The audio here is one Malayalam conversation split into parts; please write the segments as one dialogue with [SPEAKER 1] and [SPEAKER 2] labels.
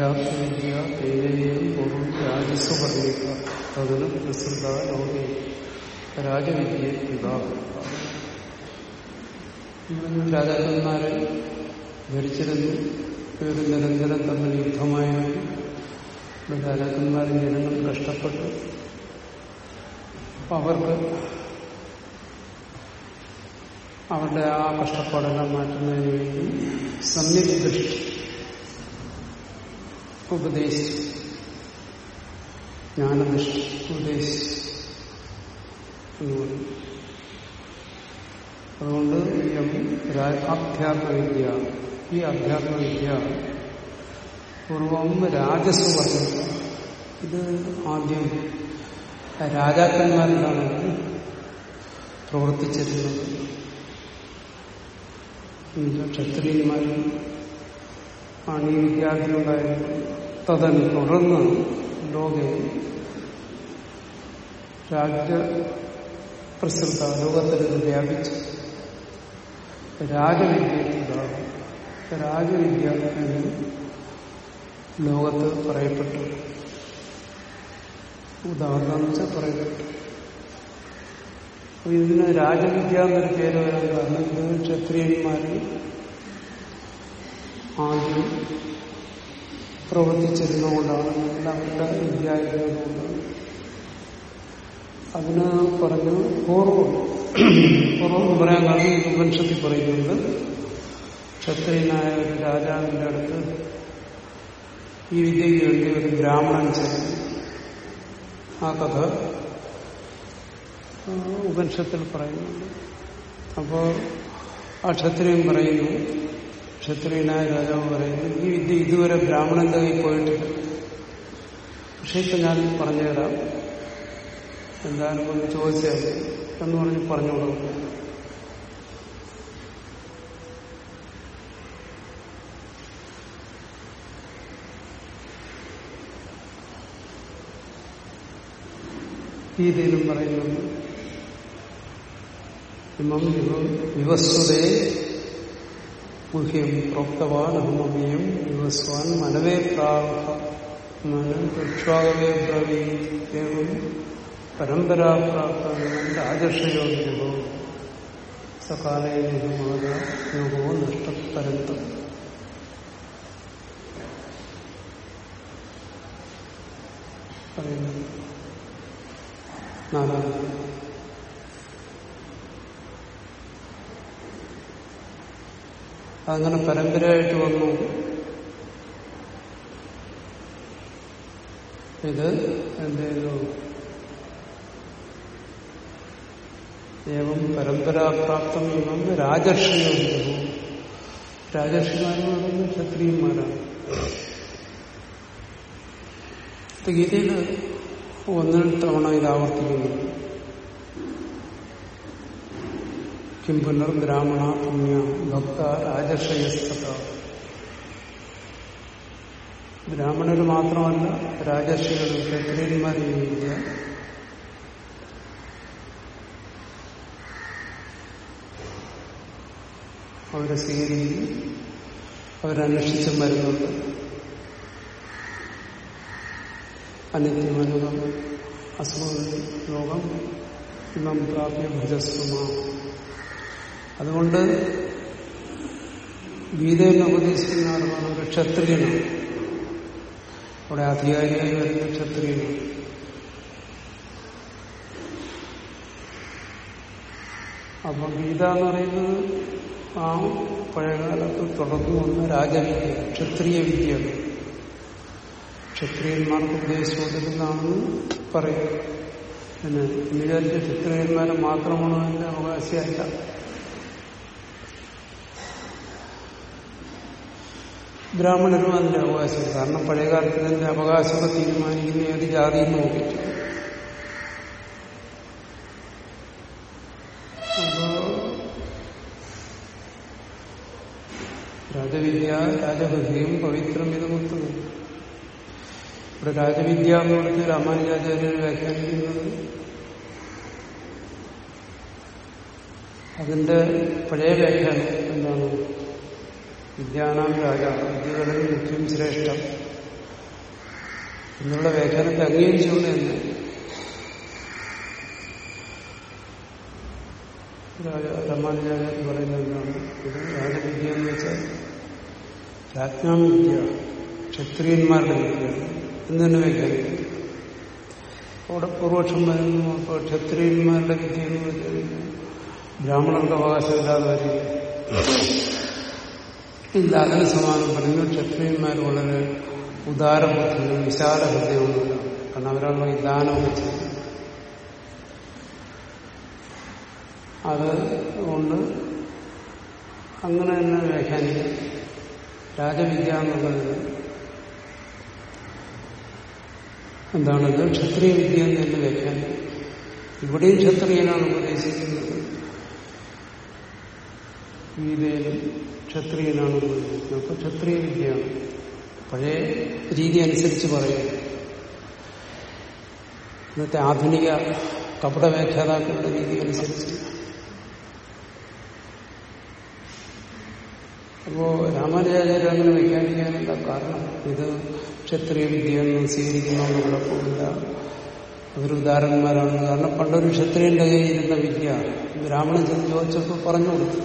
[SPEAKER 1] അധ്യാത്മവിദ്യ തേനേയം പൂർവം രാജസ്വ വർണിക്ക തതിന് വിസൃത ലോകേ രാജവിദ്യ വിവാഹം രാജാക്കന്മാരെ ഭരിച്ചിരുന്നു. ഇവർ നിരന്തരം തമ്മിൽ യുദ്ധമായിരുന്നു. രാജാക്കന്മാരും ജനങ്ങൾ കഷ്ടപ്പെട്ടു. അവർക്ക് അവരുടെ ആ കഷ്ടപ്പാടെല്ലാം മാറ്റുന്നതിന് വേണ്ടി സമ്യക് ദൃഷ്ടി ഉപദേശിച്ചു ജ്ഞാനദൃഷ്ടി ഉപദേശിച്ചു എന്ന് പറയും അതുകൊണ്ട് അധ്യാത്മവിദ്യ ഈ അധ്യാത്മവിദ്യ പൂർവം രാജസ്വ പറഞ്ഞു ഇത് ആദ്യം രാജാക്കന്മാരിലാണ് പ്രവർത്തിച്ചിരുന്നത്. ക്ഷത്രിയന്മാരും ആണ് ഈ വിദ്യാർത്ഥി ഉണ്ടായിരുന്നത് തതന് തുടർന്ന് ലോകെ രാജ്യ പ്രസൃത ലോകത്തിൽ ഇത് വ്യാപിച്ചു. രാജവിദ്യ രാജവിദ്യ എന്ന് ലോകത്ത് പറയപ്പെട്ടു. ഉദാഹരണം വെച്ചാൽ പറയപ്പെട്ടു. അപ്പൊ ഇതിന് രാജവിദ്യ എന്നൊരു പേര് വരാൻ കാരണം ഇത് ക്ഷത്രിയന്മാരിൽ ആദ്യം പ്രവർത്തിച്ചിരുന്നുകൊണ്ടാണ് അവരുടെ വിദ്യാഭ്യാസം അതിന് പറഞ്ഞു പൂർവം എന്ന് പറയാൻ കാരണം ഇത് ഉപനിഷത്തിൽ പറയുന്നുണ്ട് ക്ഷത്രിയനായ ഒരു രാജാവിന്റെ അടുത്ത് ഈ വിദ്യയ്ക്ക് വേണ്ടി ഒരു ബ്രാഹ്മണൻ ചേർന്നു. ആ കഥ ഉപനിഷത്തിൽ പറയുന്നുണ്ട്. അപ്പോ ആ ക്ഷത്രിയൻ പറയുന്നു ക്ഷത്രിയനായ രാജാവ് പറയുന്നു. ഈ വിദ്യ ഇതുവരെ ബ്രാഹ്മണന്റെ കയ്യിൽ പോയിട്ടില്ല. പക്ഷെ ഇപ്പൊ ഞാൻ പറഞ്ഞുതരാം. എന്തായാലും ഒന്ന് ചോദിച്ചാൽ എന്ന് പറഞ്ഞ് പറഞ്ഞു കൊടുക്കും ഗീതയിലും പറയുന്നുണ്ട്. ഇമം മുഹ്യം പ്രോക്തവാൻ അഹമമ്യം വിവസ്വാൻ മനവേ രക്ഷാകവേ ബ്രവീം പരമ്പരാപ്രാപ്തം രാജർഷയോ സകാലയോഗോ യോഗോ നഷ്ടപരന്തം. പറയുന്നത് നാലാമത്. അതങ്ങനെ പരമ്പരയായിട്ട് വന്നു. ഇത് എന്തെയ്തു ഏവം പരമ്പരാപ്രാപ്തം എന്നും രാജർഷിയോ രാജർഷിമാരെന്ന് പറയുന്നത് ക്ഷത്രിയന്മാരാണ്. ഗീതയിൽ ഒന്നിൽ തവണ ഇത് ആവർത്തിക്കുന്നു. കിം പുനർ ബ്രാഹ്മണ പുണ്യ ഭക്ത രാജർഷയസ്തത ബ്രാഹ്മണർ മാത്രമല്ല രാജർഷികൾ ക്ഷത്രിയന്മാരെയും ഇല്ല. അവരെ സ്വീകരിക്കും അവരന്വേഷിച്ചും വരുന്നുണ്ട് അനിത്യമനുഗം അസുഖ രോഗം ഇമം പ്രാപ്യ ഭജസ്വമ അതുകൊണ്ട് ഗീതയിൽ ഉപദേശിക്കുന്ന ആളാണ് ഒരു ക്ഷത്രിയനാണ് അവിടെ അധികാരിയായി വരുന്ന ക്ഷത്രിയനാണ് അപ്പൊ ഗീത എന്ന് പറയുന്നത് ആ പഴയകാലത്ത് തുടർന്നു വന്ന രാജവിദ്യ ക്ഷത്രിയ വിദ്യയാണ്. ക്ഷത്രിയന്മാർക്ക് ഉപദേശിച്ചു കൊടുക്കുന്നതാണെന്ന് പറയും പിന്നെ വിചാരിച്ച ക്ഷത്രിയന്മാരെ മാത്രമാണ് അതിന്റെ അവകാശമല്ല ബ്രാഹ്മണരും അതിന്റെ അവകാശം കാരണം പഴയകാലത്തിൽ അതിന്റെ അവകാശമൊക്കെ തീരുമാനിക്കുന്ന ഏത് ജാതിയും നോക്കിയിട്ട് അപ്പോ രാജവിദ്യ രാജബുദ്ധിയും പവിത്രം ഇത് മൊത്തം. ഇവിടെ രാജവിദ്യ എന്ന് പറഞ്ഞ് രാമാനുജാചാര്യർ വ്യാഖ്യാനിക്കുന്നത് അതിന്റെ പഴയ വ്യാഖ്യാനം എന്താണ്? വിദ്യാനാം രാജ വിദ്യകളിൽ നിത്യം ശ്രേഷ്ഠം. എന്നുള്ള വ്യാഖ്യാനത്തെ അംഗീകരിച്ചുകൊണ്ട് തന്നെ രാജ എന്ന് പറയുന്നത് എന്താണ് ഇത് രാജവിദ്യ എന്ന് വെച്ചാൽ രാജ്ഞാം വിദ്യ ക്ഷത്രിയന്മാരുടെ വിദ്യ എന്ന് തന്നെ വ്യാഖ്യാനിക്കുന്നു. അവിടെ പൂർവക്ഷം വരുന്നു അപ്പോൾ ക്ഷത്രിയന്മാരുടെ വിദ്യ എന്ന് വെച്ചാൽ ബ്രാഹ്മണർക്ക് അവകാശമില്ലാതെ വരിക ഇല്ല അതിന് സമാനം. പറയുന്നു ക്ഷത്രിയന്മാർ വളരെ ഉദാരബുദ്ധിയും വിശാല ഹൃദയവുമില്ല കാരണം അവരാണല്ലോ ഈ ദാനമൊക്കെ ചെയ്യുന്നത് അത് കൊണ്ട് അങ്ങനെ തന്നെ വ്യാഖ്യാനിക്കും. രാജവിദ്യ എന്നുള്ളത് എന്താണത്? ക്ഷത്രിയ വിദ്യ എന്ന് തന്നെ വ്യാഖ്യാനിക്കും. ഇവിടെയും ക്ഷത്രിയനാണ് ഉപദേശിക്കുന്നത്. ഗീതയിലും ക്ഷത്രിയനാണ് ഉപയോഗിക്കുന്നത് അപ്പൊ ക്ഷത്രിയ വിദ്യയാണ് പഴയ രീതി അനുസരിച്ച് പറയുക ഇന്നത്തെ ആധുനിക കപട വ്യാഖ്യാതാക്കളുടെ രീതി അനുസരിച്ച്. അപ്പോ രാമാനുജാചാര്യ അങ്ങനെ വ്യാഖ്യാനിക്കാനുള്ള കാരണം ഇത് ക്ഷത്രിയ വിദ്യയൊന്നും സ്വീകരിക്കണമെന്ന് കുഴപ്പമില്ല അതൊരു ഉദാഹരണന്മാരാണ് കാരണം പണ്ടൊരു ക്ഷത്രിയന്റെ കയ്യിലിരുന്ന വിദ്യ. ബ്രാഹ്മണൻ ചെന്ന് ചോദിച്ചപ്പോൾ പറഞ്ഞു കൊടുത്തു.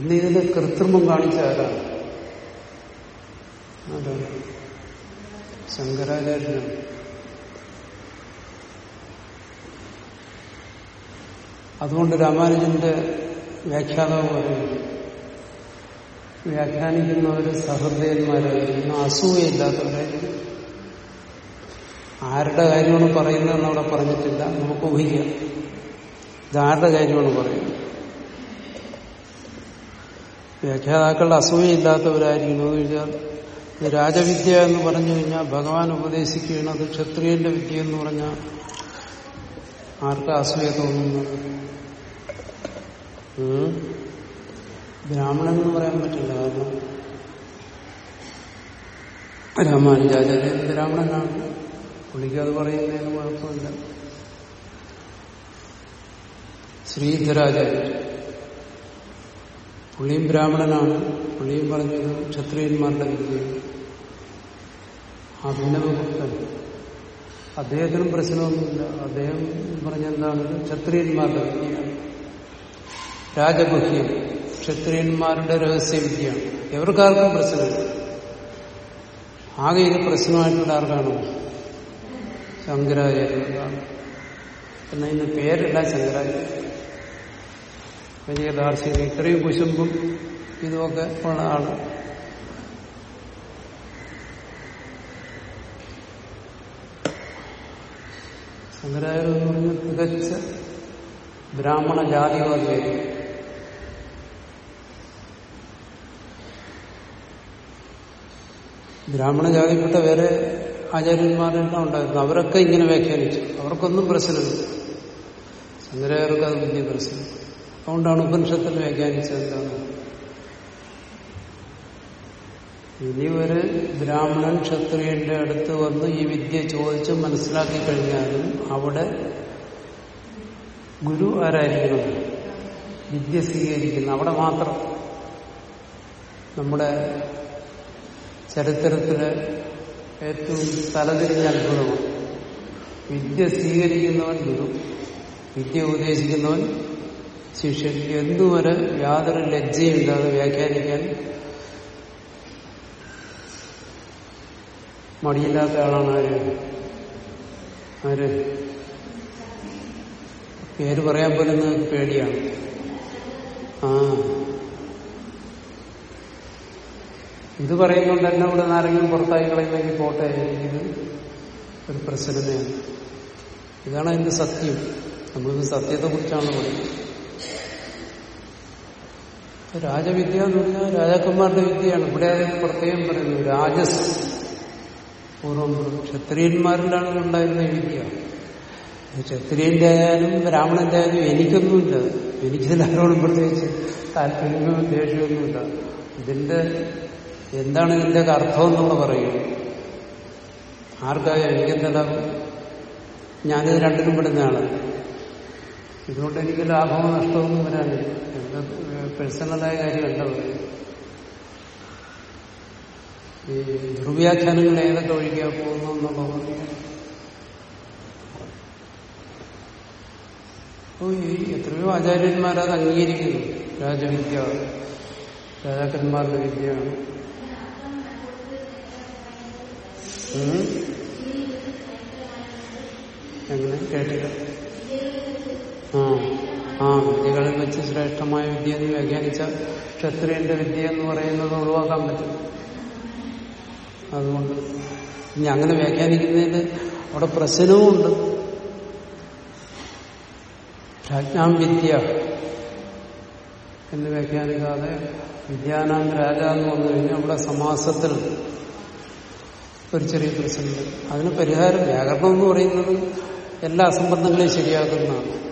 [SPEAKER 1] പിന്നെ ഇതിന്റെ കൃത്രിമം കാണിച്ച ആരാണ്? ശങ്കരാചാര്യ ശങ്കരാചാര്യനാണ്. അതുകൊണ്ട് രാമാനുജന്റെ വ്യാഖ്യാതാവ് പറയുന്നു. വ്യാഖ്യാനിക്കുന്നവര് സഹൃദയന്മാരായിരുന്നു അസൂയയില്ലാത്തവരായിരിക്കും ആരുടെ കാര്യമാണ് പറയുന്നതെന്ന് അവിടെ പറഞ്ഞിട്ടില്ല. നമുക്ക് ഊഹിക്കാം. ഇതാരുടെ കാര്യമാണ് പറയുന്നത്? വ്യാഖ്യാതാക്കളുടെ അസൂയയില്ലാത്തവരായിരിക്കുന്നു എന്ന് ചോദിച്ചാൽ രാജവിദ്യ എന്ന് പറഞ്ഞു കഴിഞ്ഞാൽ ഭഗവാൻ ഉപദേശിക്കുകയാണ് അത് ക്ഷത്രിയന്റെ വിദ്യ എന്ന് പറഞ്ഞാൽ ആർക്കാ അസൂയ തോന്നുന്നത്? ഉം? ബ്രാഹ്മണൻ എന്ന് പറയാൻ പറ്റില്ല കാരണം രാമാനുജാചാര്യൻ ബ്രാഹ്മണനാണ് പുള്ളിക്ക് അത് പറയുന്നതിന് കുഴപ്പമില്ല. ശ്രീധരാചാര്യൻ. പുള്ളിയും ബ്രാഹ്മണനാണ്. പുള്ളിയും പറഞ്ഞത് ക്ഷത്രിയന്മാരുടെ വിദ്യയാണ് അഭിനവഗുപ്തൻ. അദ്ദേഹത്തിനും പ്രശ്നമൊന്നുമില്ല. അദ്ദേഹം പറഞ്ഞെന്താണ്? ക്ഷത്രിയന്മാരുടെ വിദ്യയാണ് രാജഗുഹ്യം ക്ഷത്രിയന്മാരുടെ രഹസ്യവിദ്യയാണ് എവർക്കാർക്കും പ്രശ്നമില്ല. ആകെ ഇത് പ്രശ്നമായിട്ടുള്ള ആർക്കാണ്? ശങ്കരാചാര്യർക്കാണ് എന്നാൽ ഇന്ന് പേരില്ല ശങ്കരാചാര്യ വലിയ ദാർശനിക ഇത്രയും കുശുമ്പും ഇതുമൊക്കെ ഉള്ള ആൾ. ശങ്കരാചാര്യ ബ്രാഹ്മണ ജാതിവാദിയായിരുന്നു ബ്രാഹ്മണ ജാതിപ്പെട്ട വേറെ ആചാര്യന്മാരെല്ലാം ഉണ്ടായിരുന്നു. അവരൊക്കെ ഇങ്ങനെ വ്യാഖ്യാനിച്ചു. അവർക്കൊന്നും പ്രശ്നമില്ല. ശങ്കരാചാര്യർക്ക് അത് വലിയ പ്രശ്നം. അതുകൊണ്ടാണ് ഉപനിഷത്തിൽ വ്യാഖ്യാനിച്ചത് എന്താണ് ഇനി ഒരു ബ്രാഹ്മണൻ ക്ഷത്രിയന്റെ അടുത്ത് വന്ന് ഈ വിദ്യ ചോദിച്ച് മനസ്സിലാക്കി കഴിഞ്ഞാലും അവിടെ ഗുരു ആരായിരിക്കണം? വിദ്യ സ്വീകരിക്കുന്ന. അവിടെ മാത്രം നമ്മുടെ ചരിത്രത്തിലെ ഏറ്റവും തലതിരിഞ്ഞ അത്ഭുതമാണ് വിദ്യ സ്വീകരിക്കുന്നവൻ ഗുരു. വിദ്യ ഉപദേശിക്കുന്നവൻ ശിഷ്യൻ എന്തുവരെ യാതൊരു ലജ്ജയില്ലാതെ വ്യാഖ്യാനിക്കാൻ മടിയില്ലാത്ത ആളാണ് ആര്? ആര്? പേര് പറയാൻ പോലും പേടിയാണ്. ആ. ഇത് പറയുന്നുണ്ട് എന്നെ ഇവിടെ ആരെങ്കിലും പുറത്തായി കളയുന്നെങ്കിൽ പോട്ടെ ഇത് ഒരു പ്രശ്നതയാണ് ഇതാണ് അതിന്റെ സത്യം. നമ്മളിത് സത്യത്തെ കുറിച്ചാണ് പറയുന്നത് രാജവിദ്യ എന്ന് പറഞ്ഞാൽ രാജാക്കന്മാരുടെ വിദ്യയാണ്. ഇവിടെ അതിന് പ്രത്യേകം പറയുന്നു. രാജസ് പൂർവം ക്ഷത്രിയന്മാരിലാണ് ഉണ്ടായിരുന്ന വിദ്യ. ക്ഷത്രിയന്റെ ആയാലും ബ്രാഹ്മണന്റെ ആയാലും എനിക്കൊന്നുമില്ല. എനിക്കിതിലാരോടും പ്രത്യേകിച്ച് താല്പര്യമോ ദേഷ്യമൊന്നുമില്ല ഇതിന്റെ എന്താണ് ഇതിന്റെ അർത്ഥം എന്നുള്ള പറയും. ആർക്കായ എനിക്കെന്താ ഞാനിത് രണ്ടിനും പെടുന്ന ആളാണ് ഇതുകൊണ്ട് എനിക്ക് ലാഭമോ നഷ്ടമൊന്നും വരാനില്ല എന്റെ പേഴ്സണലായ കാര്യമല്ല ഈ ദുർവ്യാഖ്യാനങ്ങൾ ഏതൊക്കെ ഒഴിക്കാൻ പോകുന്നു എന്നുള്ളത് അപ്പോൾ ഈ എത്രയോ ആചാര്യന്മാരത് അംഗീകരിക്കുന്നു. രാജവിദ്യ രാജാക്കന്മാരുടെ വിദ്യയാണ്. എങ്ങനെ? കേട്ടില്ല. ആ ആ വിദ്യകളിൽ വെച്ച് ശ്രേഷ്ഠമായ വിദ്യ എന്ന് വ്യാഖ്യാനിച്ച ക്ഷത്രിയന്റെ വിദ്യ എന്ന് പറയുന്നത് ഒഴിവാക്കാൻ പറ്റും. അതുകൊണ്ട് ഇനി അങ്ങനെ വ്യാഖ്യാനിക്കുന്നതിൽ അവിടെ പ്രശ്നവുമുണ്ട് രാജ്ഞാം വിദ്യ എന്ന് വ്യാഖ്യാനിക്കാതെ വിദ്യാനാം രാജ എന്ന് വന്നു കഴിഞ്ഞാൽ അവിടെ സമാസത്തിൽ ഒരു ചെറിയ പ്രശ്നമുണ്ട്. അതിന് പരിഹാരം വ്യാകരണം എന്ന് പറയുന്നത് എല്ലാ അസംബന്ധങ്ങളെയും ശരിയാക്കുന്നതാണ്.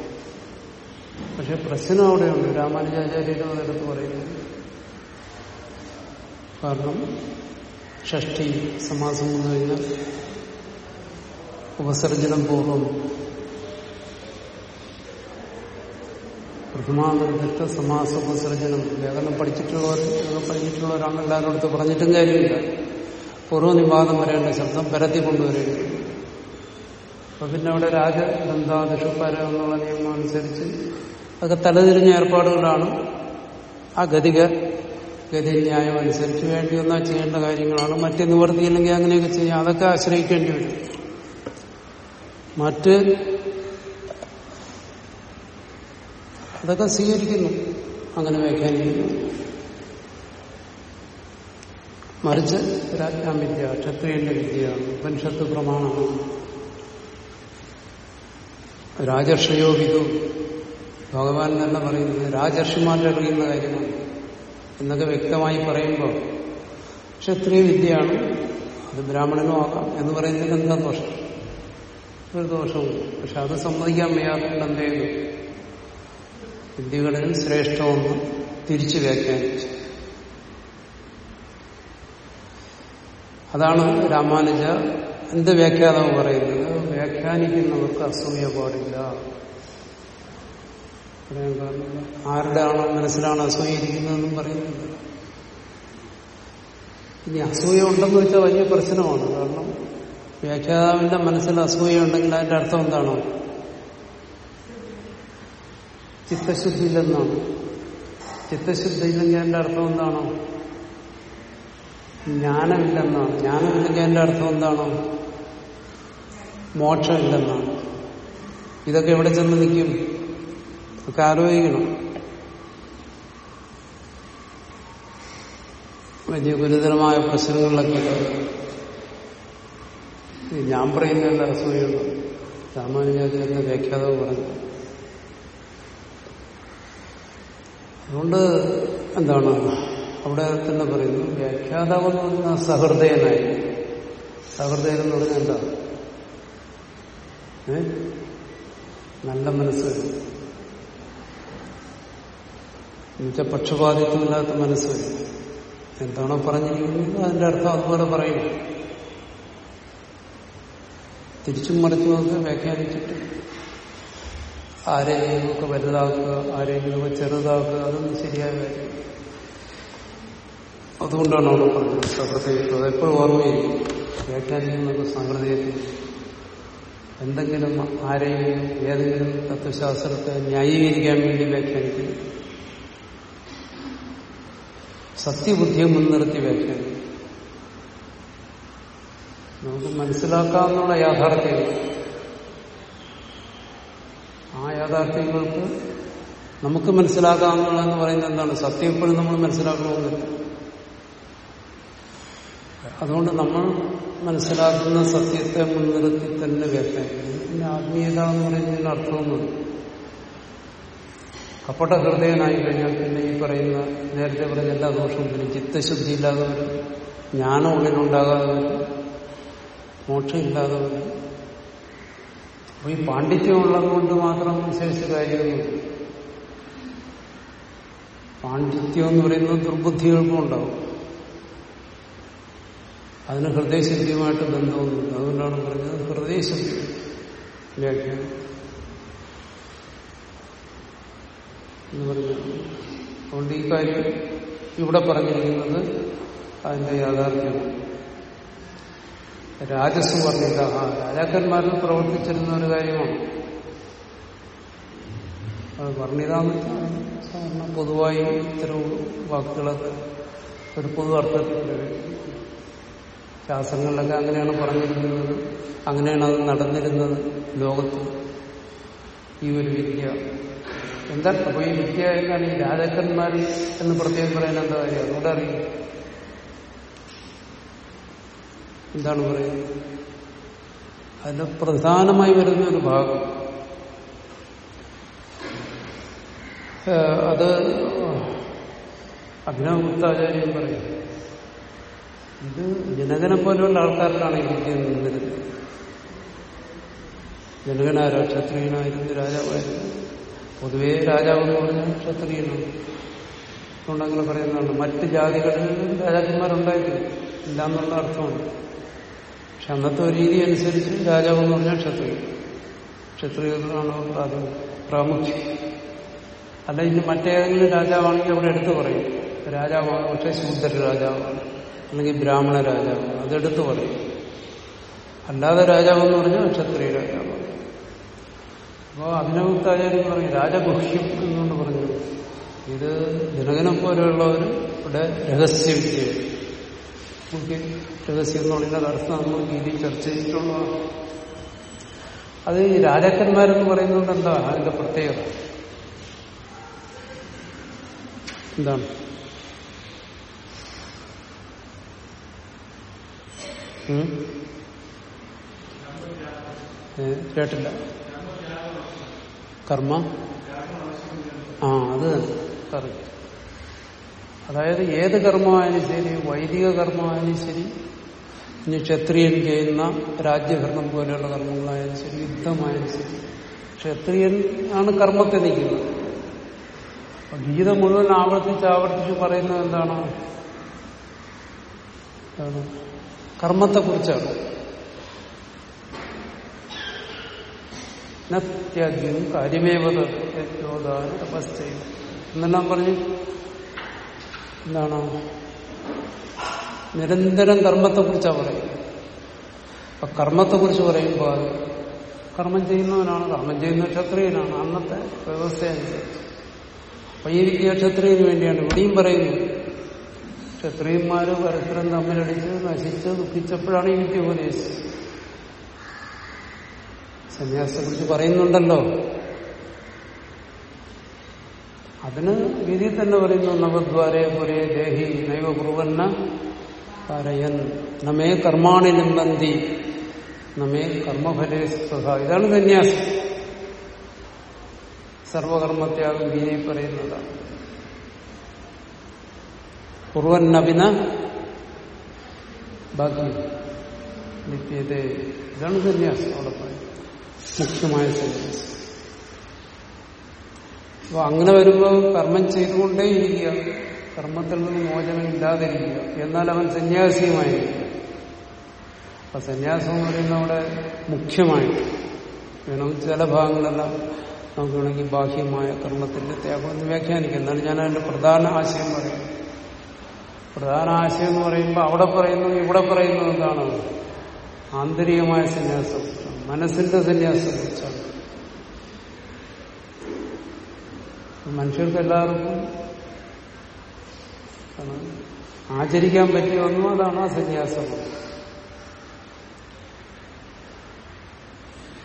[SPEAKER 1] പക്ഷെ പ്രശ്നം അവിടെയുണ്ട്. രാമാനുജാചാര്യരും അതെടുത്ത് പറയുന്നത് കാരണം ഷഷ്ടി സമാസം വന്നു കഴിഞ്ഞാൽ ഉപസർജനം പൂർവം പ്രഥമാനിർദ്ദിഷ്ട സമാസ ഉപസർജനം. വ്യാകരണം പഠിച്ചിട്ടുള്ളവർ പഠിച്ചിട്ടുള്ളവരാണ് എല്ലാവരും അടുത്ത് പറഞ്ഞിട്ടും കാര്യമില്ല. പൂർവനിവാദം വരേണ്ട ശബ്ദം പരത്തി കൊണ്ടുവരേണ്ടി വരും. അപ്പൊ പിന്നെ അവിടെ രാജബന്ധാദിഷുപര എന്നുള്ള നിയമം അനുസരിച്ച് അതൊക്കെ തലതിരിഞ്ഞ ഏർപ്പാടുകളാണ്. ആ ഗതിക ഗതി ന്യായം അനുസരിച്ച് വേണ്ടി വന്നാൽ ചെയ്യേണ്ട കാര്യങ്ങളാണ്. മറ്റ് നിവർത്തിയില്ലെങ്കിൽ അങ്ങനെയൊക്കെ ചെയ്യാം. അതൊക്കെ ആശ്രയിക്കേണ്ടി വരും. മറ്റ് അതൊക്കെ സ്വീകരിക്കുന്നു. അങ്ങനെ വ്യാഖ്യാനിക്കുന്നു. മറിച്ച് രാജ്ഞാം വിദ്യ ക്ഷത്രിയന്റെ വിദ്യയാണ്. ഉപനിഷത്ത് പ്രമാണമാണ്. രാജർഷയോ വിധു. ഭഗവാൻ തന്നെ പറയുന്നത് രാജർഷിമാരുടെ അറിയുന്ന കാര്യമാണ് എന്നൊക്കെ വ്യക്തമായി പറയുമ്പോൾ ക്ഷത്രിയ വിദ്യയാണ്. അത് ബ്രാഹ്മണനും ആകാം എന്ന് പറയുന്നതിൽ എന്താ ദോഷം? ഒരു ദോഷവും പക്ഷെ അത് സമ്മതിക്കാൻ വയ്യാത്തതുകൊണ്ട് എന്ത് ചെയ്തു? വിദ്യകളിൽ ശ്രേഷ്ഠമെന്ന് തിരിച്ചു വ്യാഖ്യാനിച്ചു. അതാണ് രാമാനുജ എന്ത് വ്യാഖ്യാതാവ് പറയുന്നത്? വ്യാഖ്യാനിക്കുന്നവർക്ക് അസൂയ പാടില്ല. ആരുടെ ആണോ മനസ്സിലാണ് അസൂയ ഇരിക്കുന്നതെന്നും പറയുന്നില്ല. ഇനി അസൂയ ഉണ്ടെന്ന് വെച്ചാൽ വലിയ പ്രശ്നമാണ്. കാരണം വ്യാഖ്യാതാവിന്റെ മനസ്സിൽ അസൂയ ഉണ്ടെങ്കിൽ അതിന്റെ അർത്ഥം എന്താണോ? ചിത്തശുദ്ധി ഇല്ലെന്നാണ്. ചിത്തശുദ്ധി ഇല്ലെങ്കിൽ അതിന്റെ അർത്ഥം എന്താണോ? ജ്ഞാനമില്ലെന്നാണ്. ജ്ഞാനമില്ലെങ്കിൽ അതിന്റെ അർത്ഥം എന്താണോ? മോക്ഷമില്ലെന്നാണ്. ഇതൊക്കെ എവിടെ ചെന്ന് നിൽക്കും? ഒക്കെ ആലോചിക്കണം. വലിയ ഗുരുതരമായ പ്രശ്നങ്ങളിലൊക്കെ ഞാൻ പറയുന്നതല്ല അസൂയുണ്ട് രാമാനുജാചാര്യന്റെ വ്യാഖ്യാതാവ് പറഞ്ഞു. അതുകൊണ്ട് എന്താണ്? അവിടെ തന്നെ പറയുന്നു വ്യാഖ്യാതാവ് എന്ന് പറഞ്ഞാൽ സഹൃദയനായി. സഹൃദയൻ എന്ന് പറഞ്ഞാൽ എന്താ? നല്ല മനസ്സ്. എന്നുവെച്ചാൽ പക്ഷപാതിത്വമില്ലാത്ത മനസ്സ്. എന്താണോ പറഞ്ഞിരിക്കുന്നത്? അതിന്റെ അർത്ഥം അതുപോലെ പറയും. തിരിച്ചും മറിച്ചും ഒക്കെ വ്യാഖ്യാനിച്ചിട്ട് ആരെയെങ്കിലുമൊക്കെ വലുതാക്കുക ആരെങ്കിലുമൊക്കെ ചെറുതാക്കുക അതൊന്നും ശരിയായ അതുകൊണ്ടാണ് അവിടെ പറഞ്ഞത്. സഹൃദയത്വം അതെപ്പോഴും ഓർമ്മയിരിക്കും വ്യാഖ്യാനിക്കുന്നതൊക്കെ സഹൃദയത്തിൽ എന്തെങ്കിലും ആരെയും ഏതെങ്കിലും തത്വശാസ്ത്രത്തെ ന്യായീകരിക്കാൻ വേണ്ടി വ്യാഖ്യാനിക്കുന്നു. സത്യബുദ്ധിയെ മുൻനിർത്തി വ്യാഖ്യാനിക്കും നമുക്ക് മനസ്സിലാക്കാവുന്ന യാഥാർത്ഥ്യങ്ങൾ. ആ യാഥാർത്ഥ്യങ്ങൾക്ക് നമുക്ക് മനസ്സിലാക്കാവുന്നതെന്ന് പറയുന്നത് എന്താണ്? സത്യം എപ്പോഴും നമ്മൾ മനസ്സിലാക്കണമെന്നില്ല. അതുകൊണ്ട് നമ്മൾ മനസ്സിലാക്കുന്ന സത്യത്തെ മുൻനിർത്തി തന്നെ വ്യാഖ്യാനിക്കുന്നു പിന്നെ ആത്മീയത എന്ന് പറയുന്നതിന് അർത്ഥമൊന്നും കപ്പട്ട ഹൃദയനായി കഴിഞ്ഞാൽ പിന്നെ ഈ പറയുന്ന നേരത്തെ പറഞ്ഞ എല്ലാ ദോഷവും പിന്നെ ചിത്തശുദ്ധി ഇല്ലാതെ വരും ജ്ഞാനം ഉള്ളിലുണ്ടാകാതെ വരും മോക്ഷം ഇല്ലാതെ വരും അപ്പൊ ഈ പാണ്ഡിത്യം ഉള്ളത് കൊണ്ട് മാത്രം വിശേഷിച്ച കാര്യമൊന്നും പാണ്ഡിത്യം എന്ന് പറയുന്നത് ദുർബുദ്ധികൾക്കും ഉണ്ടാവും. അതിന് ഹൃദയശുദ്ധിയുമായിട്ട് ബന്ധമൊന്നുമില്ല. അതുകൊണ്ടാണ് പറഞ്ഞത് ഹൃദയശുദ്ധി വ്യാഖ്യാനം. എന്ന് പറഞ്ഞു അതുകൊണ്ട് ഈ കാര്യം ഇവിടെ പറഞ്ഞിരിക്കുന്നത് അതിന്റെ യാഥാർത്ഥ്യമാണ്. രാജസ് ആ രാജാക്കന്മാരിൽ പ്രവർത്തിച്ചിരുന്ന ഒരു കാര്യമാണ്. അത് വർണിതാന്ന് സാധാരണ പൊതുവായി ഇത്തരം വാക്കുകളൊക്കെ ഒരു പൊതു അർത്ഥത്തിൽ ശാസ്ത്രങ്ങളിലൊക്കെ അങ്ങനെയാണ് പറഞ്ഞിരിക്കുന്നത്. അങ്ങനെയാണ് അത് നടന്നിരുന്നത് ലോകത്ത്. ഈ ഒരു വിദ്യ. എന്താ അപ്പൊ ഈ വിദ്യ എന്താണ് ഈ രാജാക്കന്മാർ എന്ന് പ്രത്യേകം പറയാൻ എന്താ കാര്യം? അതുകൊണ്ട് അറിയും. എന്താണ് പറയുന്നത്? അതിന് പ്രധാനമായി വരുന്ന ഒരു ഭാഗം. അത് അത് അഭിനവഗുപ്താചാര്യം പറയും. ഇത് ജനകനെ പോലെയുള്ള ആൾക്കാരിലാണ് ഈ വിദ്യ നിന്നിരുന്നത് ജനകനാരോ ക്ഷത്രിയനായിരുന്നു രാജാവായിരുന്നു. പൊതുവേ രാജാവ് എന്ന് പറഞ്ഞാൽ ക്ഷത്രിയനാണ് അതുകൊണ്ട് അങ്ങനെ പറയുന്നതാണ്. മറ്റ് ജാതികളിൽ രാജാക്കന്മാരുണ്ടായിട്ടില്ല. ഇല്ല എന്നുള്ള അർത്ഥമാണ്. പക്ഷെ അന്നത്തെ ഒരു രീതി അനുസരിച്ച് രാജാവ് എന്ന് പറഞ്ഞാൽ ക്ഷത്രിയൻ ക്ഷത്രിയത്തിനാണ് അത് പ്രാമുഖ്യം. അല്ല ഇനി മറ്റേതെങ്കിലും രാജാവാണെങ്കിൽ അവിടെ എടുത്തു പറയും. രാജാവാണ് പക്ഷെ ശൂദ്ര രാജാവാണ് അല്ലെങ്കിൽ ബ്രാഹ്മണ രാജാവ് അതെടുത്തു പറയും. അല്ലാതെ രാജാവ് എന്ന് പറഞ്ഞാൽ ക്ഷത്രിയ രാജാവ്. അപ്പോൾ അഭിനവത്താചാര്യം പറയും രാജഗുഹ്യം എന്നുകൊണ്ട് പറഞ്ഞു. ഇത് ജനകനെ പോലെയുള്ളവർ ഇവിടെ രഹസ്യവിദ്യ ചെയ്യും രഹസ്യം എന്ന് പറയുന്ന അർത്ഥം നമ്മൾ രീതി ചർച്ച ചെയ്തിട്ടുള്ളതാണ്. അത് ഈ രാജാക്കന്മാരെന്ന് പറയുന്നത് എന്താ? അതിന്റെ പ്രത്യേകത? എന്താണ്? കേട്ടില്ല. കർമ്മ? ആ അത് കറക്റ്റ് അതായത് ഏത് കർമ്മമായാലും ശരി വൈദിക കർമ്മമായാലും ശരി ഇനി ക്ഷത്രിയൻ ചെയ്യുന്ന രാജ്യഭരണം പോലെയുള്ള കർമ്മങ്ങളായാലും ശരി യുദ്ധമായാലും ശരി. ക്ഷത്രിയൻ ആണ് കർമ്മത്തെ നിൽക്കുന്നത് ഗീത മുഴുവൻ ആവർത്തിച്ച് ആവർത്തിച്ച് പറയുന്നത് എന്താണ്? എന്താണ്? കർമ്മത്തെക്കുറിച്ചാണ്. നത്യാഗ്യം കാര്യമേവത തപസ്ചയും എന്നെല്ലാം പറഞ്ഞു? എന്താണ്? നിരന്തരം കർമ്മത്തെക്കുറിച്ചാണ് പറയുന്നത്. അപ്പൊ കർമ്മത്തെക്കുറിച്ച് പറയുമ്പോൾ കർമ്മം ചെയ്യുന്നവനാണ് കർമ്മം ചെയ്യുന്ന ക്ഷത്രിയനാണ്. അന്നത്തെ വ്യവസ്ഥയനുസരിച്ച്. അപ്പൊ ഈ വിദ്യാക്ഷത്രിയന് വേണ്ടിയാണ് ഇവിടെയും പറയുന്നത്. ക്ഷത്രിയന്മാര് പരസ്പരം തമ്മിലടിച്ച് നശിച്ച് ദുഃഖിച്ചപ്പോഴാണ് ഈ വിദ്യ ഉപദേശിച്ചത് സന്യാസത്തെ കുറിച്ച് പറയുന്നുണ്ടല്ലോ. അതിന് വിധി തന്നെ പറയുന്നു നവദ്വാരേ പുരേ ദേഹി നൈവ കുറുവന്ന പറയൻ നമേ കർമാണി നിമ്പന്തി നമേ കർമ്മഫലേ സ്പൃഹ ഇതാണ് സന്യാസം. സർവകർമ്മത്യാഗം ഗീതയിൽ പറയുന്നതാണ്. കുറുവന്നപിന ബാക്കി നിത്യത ഇതാണ് സന്യാസം അവിടെ പറയുന്നത് മുഖ്യമായ സന്യാസം. അപ്പൊ അങ്ങനെ വരുമ്പോൾ കർമ്മം ചെയ്തുകൊണ്ടേ ഇരിക്കുക. കർമ്മത്തിൽ നിന്ന് മോചനം ഇല്ലാതിരിക്കുക. എന്നാൽ അവൻ സന്യാസിയുമായിരിക്കുക അപ്പൊ സന്യാസം എന്ന് പറയുന്ന അവിടെ മുഖ്യമായിട്ട് വേണമെങ്കിൽ ചില ഭാഗങ്ങളെല്ലാം നമുക്ക് വേണമെങ്കിൽ ബാഹ്യമായ കർമ്മത്തിന്റെ ത്യാഗം എന്ന് വ്യാഖ്യാനിക്കും. എന്നാലും ഞാൻ അതിന്റെ പ്രധാന ആശയം പറയും. പ്രധാന ആശയം എന്ന് പറയുമ്പോൾ അവിടെ പറയുന്നു ഇവിടെ പറയുന്നു എന്താണ്? ആന്തരികമായ സന്യാസം. മനസ്സിന്റെ സന്യാസം മനുഷ്യർക്ക് എല്ലാവർക്കും ആചരിക്കാൻ പറ്റിയ ഒന്നും അതാണ് ആ സന്യാസം.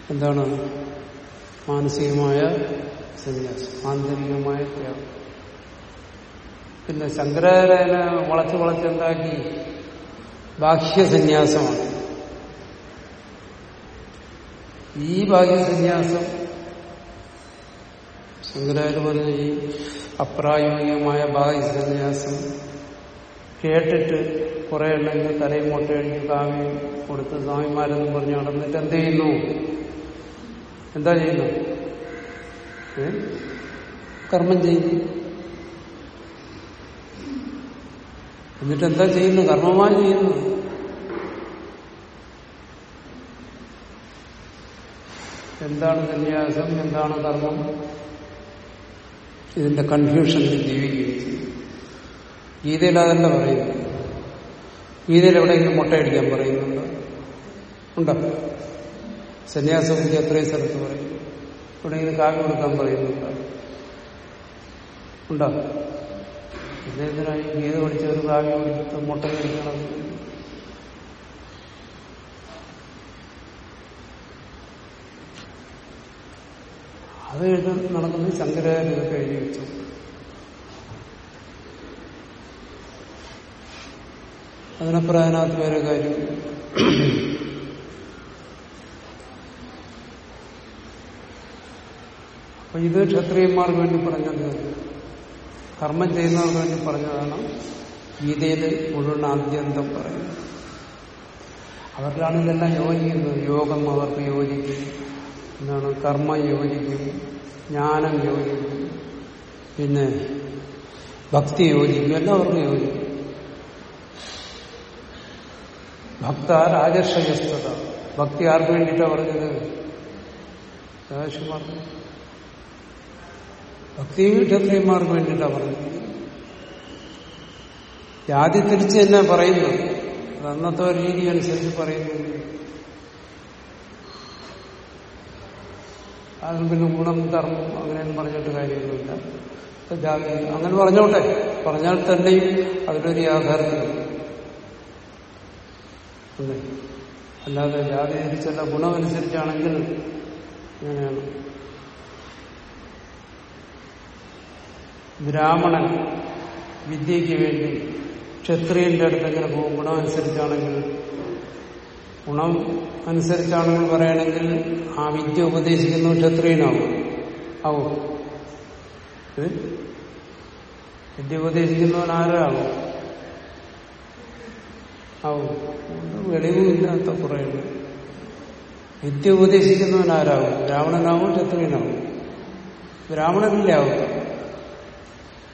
[SPEAKER 1] എന്താണ്? മാനസികമായ സന്യാസം ആന്തരികമായ ത്യാഗം. പിന്നെ ശങ്കരാചാര്യനെ വളച്ച് വളച്ചുണ്ടാക്കി ബാഹ്യസന്യാസമാണ്. ഈ ബാഹ്യസന്യാസം ശങ്കരാചാര്യ പറഞ്ഞ ഈ അപ്രായോഗികമായ ബാഹ്യസന്യാസം കേട്ടിട്ട് കുറെ ഉണ്ടെങ്കിൽ തലയും മുട്ടയടിച്ച് സ്വാമി കൊടുത്ത് സ്വാമിമാരെന്ന് പറഞ്ഞ് നടന്നിട്ട് എന്ത് ചെയ്യുന്നു? എന്താ ചെയ്യുന്നു? കർമ്മം ചെയ്യുന്നു. എന്നിട്ട് എന്താ ചെയ്യുന്നു? കർമ്മമായി ചെയ്യുന്നു. എന്താണ് സന്യാസം? എന്താണ് കർമ്മം? ഇതിന്റെ കൺഫ്യൂഷനിൽ ജീവിക്കുകയും ചെയ്യും. ഗീതയിൽ അതല്ല പറയുന്നു ഗീതയിൽ എവിടെയെങ്കിലും മുട്ടയടിക്കാൻ പറയുന്നുണ്ട്? ഉണ്ടോ? സന്യാസം വിദ്യ എത്രയും സ്ഥലത്ത് പറയും എവിടെയെങ്കിലും കാവ്യ കൊടുക്കാൻ പറയുന്നുണ്ട്? ഉണ്ടോ? പിന്നെ എന്തിനായി ഗീത പഠിച്ച ഒരു കാവ്യം പഠിച്ചിട്ട് മുട്ട കഴിക്കണം അത് എഴുതി നടക്കുന്നത് ശങ്കരാചാര്യൊക്കെ എഴുതി വെച്ചു. അതിനപ്പുറം വേറെ കാര്യം. അപ്പൊ ഇത് ക്ഷത്രിയന്മാർക്ക് വേണ്ടി പറഞ്ഞത് കർമ്മം ചെയ്യുന്നവർക്ക് വേണ്ടി പറഞ്ഞതാണ് ഗീതയിൽ മുഴുവൻ ആദ്യന്തം പറയുന്നത് അവർക്കാണ് ഇതെല്ലാം യോജിക്കുന്നത്. യോഗം അവർക്ക് യോജിക്കും. എന്താണ്? കർമ്മം യോജിക്കും. ജ്ഞാനം യോജിക്കും. പിന്നെ ഭക്തി യോജിക്കും. എല്ലാം അവർക്ക് യോജിക്കും. ഭക്ത രാജർഷയസ്ഥത ഭക്തി ആർക്ക് വേണ്ടിയിട്ടാണ് പറഞ്ഞത്? രാജർഷിമാർക്ക് ഭക്തി ക്ഷത്രിയന്മാർക്ക് വേണ്ടിയിട്ടാണ് പറഞ്ഞത് ജാതി തിരിച്ച് തന്നെ പറയുന്നു അത് അന്നത്തെ രീതി അനുസരിച്ച് പറയുന്നു അതിന് പിന്നെ ഗുണം ധർമ്മം അങ്ങനെയൊന്നും പറഞ്ഞിട്ട് ഇപ്പൊ ജാതി അങ്ങനെ പറഞ്ഞോട്ടെ. പറഞ്ഞാൽ തന്നെയും അതിലൊരു യാഥാർത്ഥ്യം. അല്ലേ? അല്ലാതെ ജാതി തിരിച്ചല്ല ഗുണമനുസരിച്ചാണെങ്കിൽ അങ്ങനെയാണ്. ബ്രാഹ്മണൻ വിദ്യയ്ക്ക് വേണ്ടി ക്ഷത്രിയന്റെ അടുത്ത് എങ്ങനെ പോകും? ഗുണം അനുസരിച്ചാണെങ്കിൽ ഗുണം അനുസരിച്ചാണെങ്കിൽ പറയുകയാണെങ്കിൽ ആ വിദ്യ ഉപദേശിക്കുന്ന ക്ഷത്രിയനാവും ആവും? വിദ്യ ഉപദേശിക്കുന്നവൻ ആരാകും? ആവും. വെളിവുമില്ലാത്ത കുറേയുണ്ട് വിദ്യ ഉപദേശിക്കുന്നവൻ ആരാകും? ബ്രാഹ്മണനാവും ക്ഷത്രിയനാവും. ബ്രാഹ്മണനില്ലേ ആവും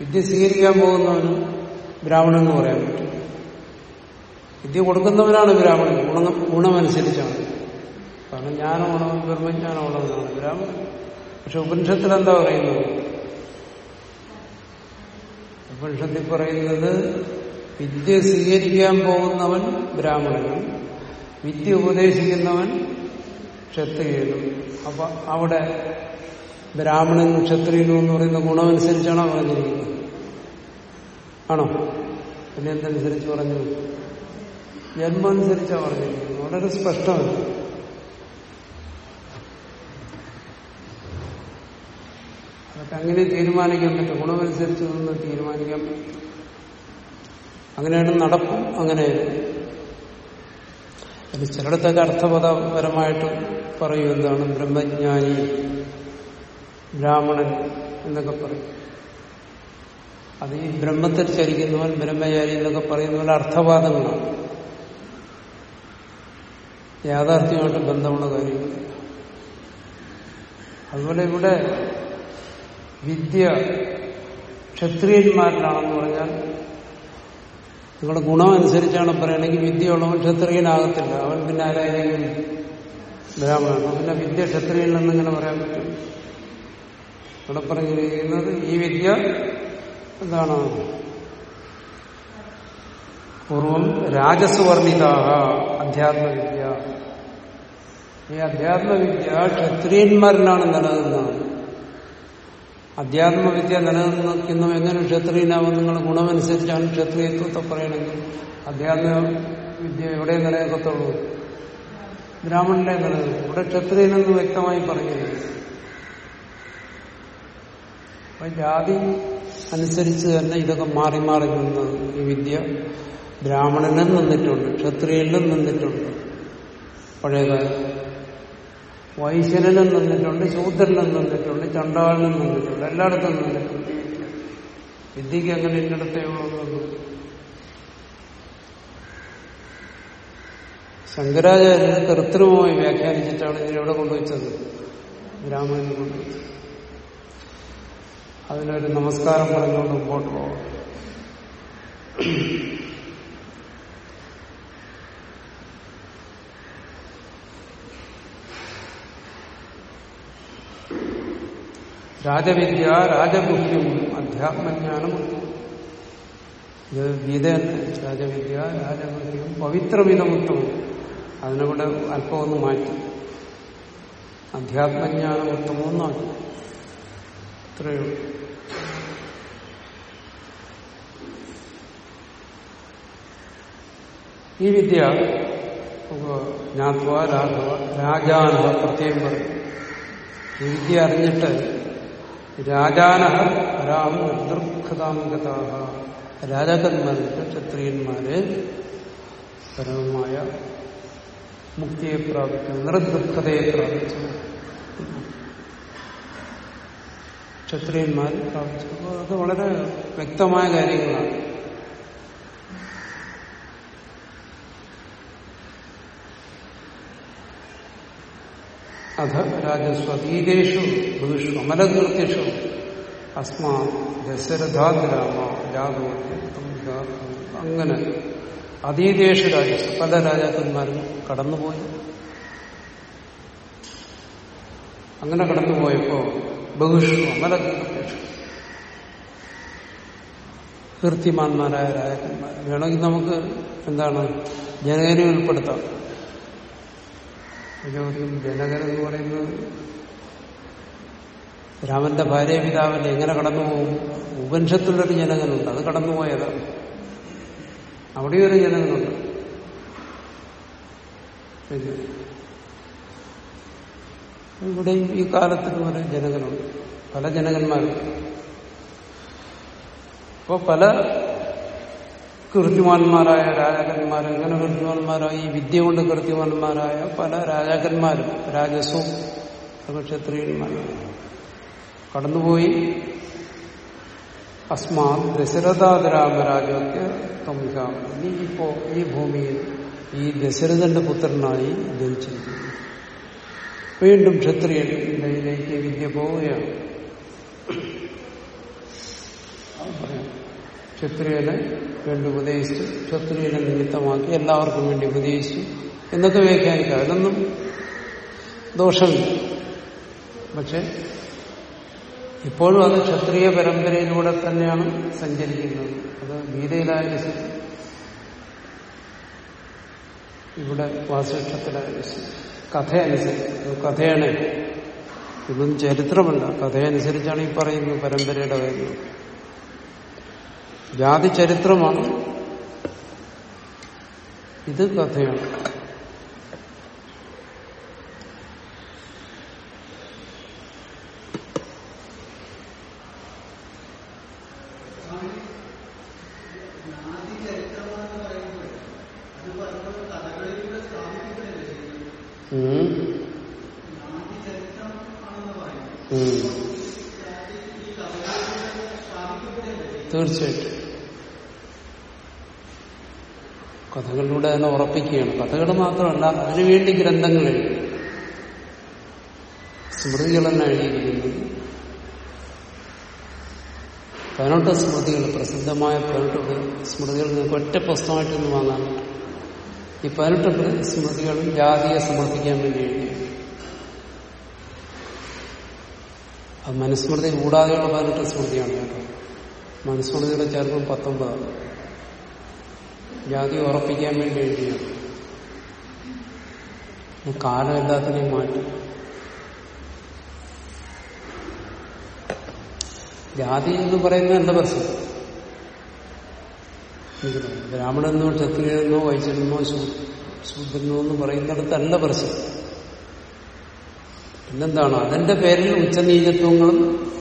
[SPEAKER 1] വിദ്യ സ്വീകരിക്കാൻ പോകുന്നവന് ബ്രാഹ്മണൻ എന്ന് പറയാൻ പറ്റും. വിദ്യ കൊടുക്കുന്നവനാണ് ബ്രാഹ്മണൻ. ഗുണം ഗുണമനുസരിച്ചാണ്. കാരണം ജ്ഞാനമുള്ളവൻ ബ്രഹ്മജ്ഞാനമുള്ളവനാണ് ബ്രാഹ്മണൻ. പക്ഷെ ഉപനിഷത്തിൽ എന്താ പറയുന്നത്? ഉപനിഷത്തിൽ പറയുന്നത് വിദ്യ സ്വീകരിക്കാൻ പോകുന്നവൻ ബ്രാഹ്മണനും വിദ്യ ഉപദേശിക്കുന്നവൻ ക്ഷത്രിയനും. അപ്പൊ അവിടെ ബ്രാഹ്മണനും ക്ഷത്രിയനും എന്ന് പറയുന്ന ഗുണമനുസരിച്ചാണോ പറഞ്ഞിരിക്കുന്നത്? ആണോ? പിന്നെ എന്തനുസരിച്ച് പറഞ്ഞു ജന്മനുസരിച്ചാണ് പറഞ്ഞിരിക്കുന്നത്. വളരെ സ്പഷ്ടമാണ്. അതൊക്കെ അങ്ങനെ തീരുമാനിക്കാൻ പറ്റും. ഗുണമനുസരിച്ച് നിന്ന് തീരുമാനിക്കാൻ പറ്റും. അങ്ങനെയാണ് നടപ്പും അങ്ങനെ. പിന്നെ ചിലയിടത്തൊക്കെ അർത്ഥപദപരമായിട്ട് പറയും എന്താണ് ബ്രഹ്മജ്ഞാനി. ബ്രാഹ്മണൻ എന്നൊക്കെ പറയും. അത് ഈ ബ്രഹ്മത്തിൽ ചരിക്കുന്നവൻ ബ്രഹ്മചാരി എന്നൊക്കെ പറയുന്ന പോലെ അർത്ഥവാദങ്ങളാണ്. യാഥാർത്ഥ്യമായിട്ട് ബന്ധമുള്ള കാര്യങ്ങൾ അതുപോലെ ഇവിടെ വിദ്യ ക്ഷത്രിയന്മാരിലാണെന്ന് പറഞ്ഞാൽ നിങ്ങളുടെ ഗുണം അനുസരിച്ചാണ് പറയുകയാണെങ്കിൽ വിദ്യയുള്ളവൻ ക്ഷത്രിയനാകത്തില്ല. അവൻ പിന്നെ ആരായാലും ബ്രാഹ്മണൻ. പിന്നെ വിദ്യ ക്ഷത്രിയനിലെന്ന് ഇങ്ങനെ പറയാൻ പറ്റും. ഇവിടെ പറഞ്ഞിരിക്കുന്നത് ഈ വിദ്യ എന്താണ്? പൂർവം രാജസുവർണിതാഹ അധ്യാത്മവിദ്യ. ഈ അധ്യാത്മവിദ്യ ക്ഷത്രിയന്മാരിലാണ് നിലനിന്നത്. അധ്യാത്മവിദ്യ നിലനിൽക്കുന്നു എങ്ങനെ ക്ഷത്രിയനാവും നിങ്ങൾ ഗുണമനുസരിച്ചാണ് ക്ഷത്രിയത്വത്തെ പറയണമെങ്കിൽ അധ്യാത്മവിദ്യ എവിടെ നിലനിൽക്കത്തുള്ളൂ? ബ്രാഹ്മണനെ നിലനിൽക്കും ഇവിടെ ക്ഷത്രിയനെന്ന് വ്യക്തമായി പറഞ്ഞിരിക്കുന്നു അപ്പൊ ജാതി അനുസരിച്ച് തന്നെ ഇതൊക്കെ മാറി മാറി നിന്നത് ഈ വിദ്യ ബ്രാഹ്മണനും നിന്നിട്ടുണ്ട് ക്ഷത്രിയനിലും നിന്നിട്ടുണ്ട് പഴയകാലം. വൈശ്യനും നിന്നിട്ടുണ്ട് ശൂദ്രനും നിന്നിട്ടുണ്ട് ചണ്ടാളിനും നിന്നിട്ടുണ്ട് എല്ലായിടത്തും നിന്നിട്ടുണ്ട്. വിദ്യ വിദ്യക്ക് അങ്ങനെ ഇന്നിടത്തേ ഉള്ളൂ ശങ്കരാചാര്യർ കൃത്രിമമായി വ്യാഖ്യാനിച്ചിട്ടാണ് ഇതിനെവിടെ കൊണ്ടുവച്ചത്. ബ്രാഹ്മണനെ കൊണ്ടുവച്ചത്. അതിനൊരു നമസ്കാരം പറഞ്ഞുകൊണ്ട് മുമ്പോട്ട് പോകാം രാജവിദ്യ രാജഗുഹ്യം അധ്യാത്മജ്ഞാനം ഇത് ഗീത രാജവിദ്യ രാജഗുഹ്യം പവിത്രമിതമുത്തമം അതിനവിടെ അല്പം ഒന്ന് മാറ്റി. അധ്യാത്മജ്ഞാനം ഉത്തമമെന്നാക്കി ഇത്രയേ ഉള്ളൂ. ഈ വിദ്യ ജ്ഞാത്വ രാഘവ രാജാനഹ പ്രത്യേകം പറയും. ഈ വിദ്യ അറിഞ്ഞിട്ട് രാജാനഹ രാം നിർദുർഘതാംഗതാഹ രാജാക്കന്മാർക്ക് ക്ഷത്രിയന്മാര് പരമമായ മുക്തിയെ പ്രാപിച്ചു നിർദുഃഖതയെ പ്രാപിച്ചു. ക്ഷത്രിയന്മാർ പ്രാപിച്ചു. അത് വളരെ വ്യക്തമായ കാര്യങ്ങളാണ്. അധ രാജസ്വ ഭൂഷു അമലകീർത്തിഷു അസ്മാ ദശരഥാദ്രാമ ജാതോ അങ്ങനെ അതീതേഷു രാജസ്വ പല രാജാക്കന്മാരും കടന്നുപോയി. അങ്ങനെ കടന്നുപോയപ്പോ ബഹുഷു അമലകീർത്തിഷു കീർത്തിമാന്മാരായ രാജാക്കന്മാർ. വേണമെങ്കിൽ നമുക്ക് എന്താണ് ജനകനെ ഉൾപ്പെടുത്താം. ചോദ്യം ജനകൻ എന്ന് പറയുന്നത്. രാമന്റെ ഭാര്യ പിതാവിന്റെ എങ്ങനെ കടന്നു പോകും? ഉപനിഷത്തിലൊരു ജനകനുണ്ട്. അത് കടന്നുപോയതാണ് അവിടെ ഒരു ജനകനുണ്ട്. പിന്നെ ഇവിടെയും ഈ കാലത്തിനും ഒരു ജനകനുണ്ട്. പല ജനകന്മാരും അപ്പോ പല കൃത്യവാന്മാരായ രാജാക്കന്മാർ എങ്ങനെ കൃത്യവാന്മാരായി ഈ വിദ്യ കൊണ്ട് കൃത്യവാന്മാരായ പല രാജാക്കന്മാരും രാജസ്വം ക്ഷത്രിയന്മാരും കടന്നുപോയി. അസ്മാ ദശരഥാദരാമരാജോക്ക് തമികാം ഇനി ഇപ്പോ ഈ ഭൂമിയിൽ ഈ ദശരഥന്റെ പുത്രനായി ജനിച്ചിരിക്കുന്നു. വീണ്ടും ക്ഷത്രിയനിലേക്ക് വിദ്യ പോവുകയാണ്. ക്ഷത്രിയനെ വേണ്ടി ഉപദേശിച്ചു. ശത്രുവിനെ നിമിത്തമാക്കി എല്ലാവർക്കും വേണ്ടി ഉപദേശിച്ചു. എന്നൊക്കെ വ്യാഖ്യാനിക്കാം അതൊന്നും ദോഷമില്ല. പക്ഷെ ഇപ്പോഴും അത് ക്ഷത്രിയ പരമ്പരയിലൂടെ തന്നെയാണ് സഞ്ചരിക്കുന്നത്. അത് ഗീതയിലായാലും ശരി ഇവിടെ വാസിഷ്ടത്തിലായാലും ശരി കഥയനുസരിച്ച് കഥയാണ്. ഇതൊന്നും ചരിത്രമല്ല. കഥയനുസരിച്ചാണ് ഈ പറയുന്നത് പരമ്പരയുടെ കാര്യം ജാതി ചരിത്രമാണ്. ഇത് കഥയാണ്. തീർച്ചയായിട്ടും. കഥകളിലൂടെ തന്നെ ഉറപ്പിക്കുകയാണ്. കഥകൾ മാത്രമല്ല അതിനുവേണ്ടി ഗ്രന്ഥങ്ങൾ സ്മൃതികൾ തന്നെ എഴുതിയിരിക്കുന്നത് പതിനെട്ട് സ്മൃതികൾ പ്രസിദ്ധമായ പതിനെട്ട് സ്മൃതികൾ നിങ്ങൾക്ക് ഒറ്റ പുസ്തകമായിട്ടൊന്നും വാങ്ങാൻ ഈ പതിനെട്ട് സ്മൃതികളും ജാതിയെ സമർപ്പിക്കാൻ വേണ്ടി എഴുതി അത് മനുസ്മൃതി കൂടാതെയുള്ള പതിനെട്ട് സ്മൃതിയാണ് കേട്ടോ. മനുസ്മൃതിയുടെ ചേർക്കും പത്തൊമ്പതാണ്. ജാതി ഉറപ്പിക്കാൻ വേണ്ടി എഴുതിയാണ് കാലം എല്ലാത്തിനെയും മാറ്റി. ജാതി എന്ന് പറയുന്നത് എന്റെ പ്രശ്നം? ബ്രാഹ്മണെന്നോ ക്ഷത്രിയെന്നോ വൈശ്യനെന്നോ ശൂദ്രനോ എന്ന് പറയുന്നിടത്തല്ല പ്രശ്നം. പിന്നെന്താണ്? അതിന്റെ പേരിൽ ഉച്ചനീചത്വങ്ങളും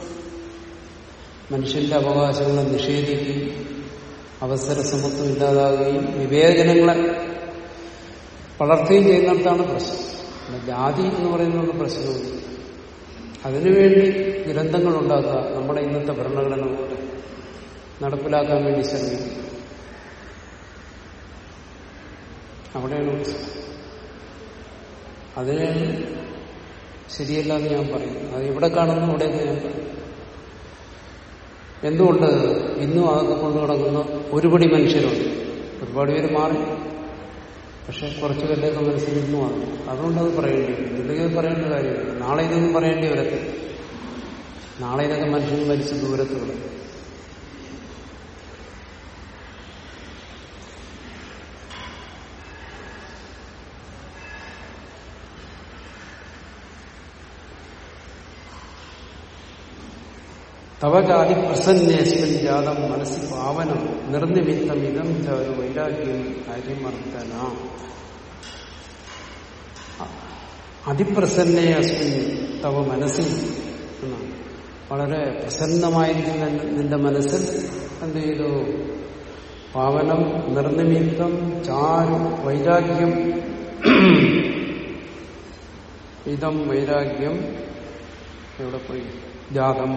[SPEAKER 1] മനുഷ്യന്റെ അവകാശങ്ങളെ നിഷേധിക്കുകയും അവസര സമത്വം ഇല്ലാതാകുകയും വിവേചനങ്ങളെ വളർത്തുകയും ചെയ്യുന്നിടത്താണ് പ്രശ്നം. ജാതി എന്ന് പറയുന്ന പ്രശ്നമുണ്ട് അതിനുവേണ്ടി ഗ്രന്ഥങ്ങൾ ഉണ്ടാക്കുക നമ്മുടെ ഇന്നത്തെ ഭരണഘടന പോലെ നടപ്പിലാക്കാൻ വേണ്ടി ശ്രമിക്കും അവിടെയാണ് അതിന് ശരിയല്ല എന്ന് ഞാൻ പറയും അത് ഇവിടെ കാണുന്നു ഇവിടെയൊക്കെ ഞാൻ പറയും എന്തുകൊണ്ട് ഇന്നും അതൊക്കെ കൊണ്ടു നടക്കുന്ന ഒരുപടി മനുഷ്യരുണ്ട്? ഒരുപാട് പേര് മാറി. പക്ഷെ കുറച്ചു പേരുടെയൊക്കെ മനസ്സിൽ ഇന്നും ആണ് അതുകൊണ്ട് അത് പറയേണ്ടി വരും ഇല്ലെങ്കിൽ പറയേണ്ട കാര്യമില്ല. നാളെ ഇതൊന്നും പറയേണ്ടി വരത്തില്ല. നാളെ ഇതൊക്കെ മനുഷ്യൻ മരിച്ച് ദൂരത്ത് തവജാതി പ്രസന്നേസ്മിൻ ജാതം മനസ്സി പാവനം നിർനിമിത്തം ഇതം ചാരു വൈരാഗ്യം അരിമർദ്ദന അതിപ്രസന്നേ അസ്മിൻ തവ മനസ്സിൽ എന്നാണ് വളരെ പ്രസന്നമായിരിക്കുന്ന നിന്റെ മനസ്സിൽ എന്ത് ചെയ്തു? പാവനം നിർനിമിത്തം ചാരു വൈരാഗ്യം. ഇതം വൈരാഗ്യം. എവിടെ പോയി? ജാതം.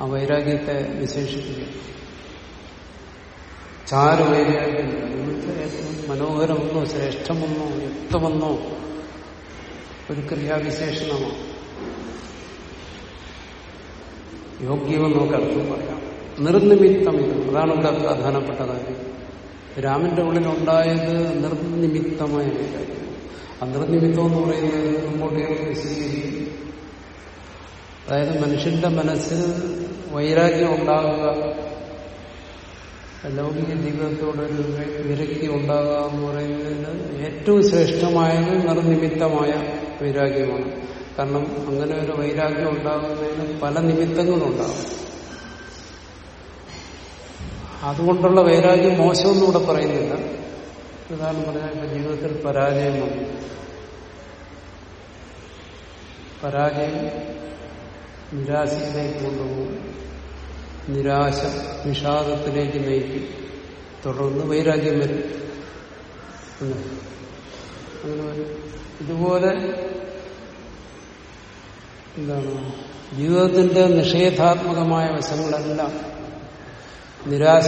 [SPEAKER 1] ആ വൈരാഗ്യത്തെ വിശേഷിപ്പിക്കുക. ചാരു വൈരാഗ്യം ഏറ്റവും മനോഹരമെന്നോ ശ്രേഷ്ഠമെന്നോ യുക്തമെന്നോ ഒരു ക്രിയാവിശേഷണമാണ് യോഗ്യമെന്നോ അർത്ഥം പറയാം. നിർനിമിത്തം ഇത് അതാണ് ഇവിടെ പ്രധാനപ്പെട്ട കാര്യം. രാമന്റെ ഉള്ളിൽ ഉണ്ടായത് നിർനിമിത്തമായ വൈരാഗ്യം. ആ നിർനിമിത്തം എന്ന് പറയുന്നത് മുമ്പോട്ട് വിശദീകരിക്കും. അതായത് മനുഷ്യന്റെ മനസ്സിൽ വൈരാഗ്യം ഉണ്ടാകുക ലൗകിക ജീവിതത്തോടൊരു വിരക്തി ഉണ്ടാകുക എന്ന് പറയുന്നതിന് ഏറ്റവും ശ്രേഷ്ഠമായത് നിർനിമിത്തമായ വൈരാഗ്യമാണ്. കാരണം അങ്ങനെ ഒരു വൈരാഗ്യം ഉണ്ടാകുന്നതിന് പല നിമിത്തങ്ങളുണ്ടാകും. അതുകൊണ്ടുള്ള വൈരാഗ്യം മോശമൊന്നും ഇവിടെ പറയുന്നില്ല. പ്രധാനം പറഞ്ഞാൽ ഇപ്പൊ ജീവിതത്തിൽ പരാജയം വന്നു. പരാജയം നിരാശയിലേക്ക് കൊണ്ടുപോകും നിരാശ വിഷാദത്തിലേക്ക് നയിക്കും. തുടർന്ന് വൈരാഗ്യം വരും. ഇതുപോലെ എന്താണ്? ജീവിതത്തിന്റെ നിഷേധാത്മകമായ വശങ്ങളെല്ലാം നിരാശ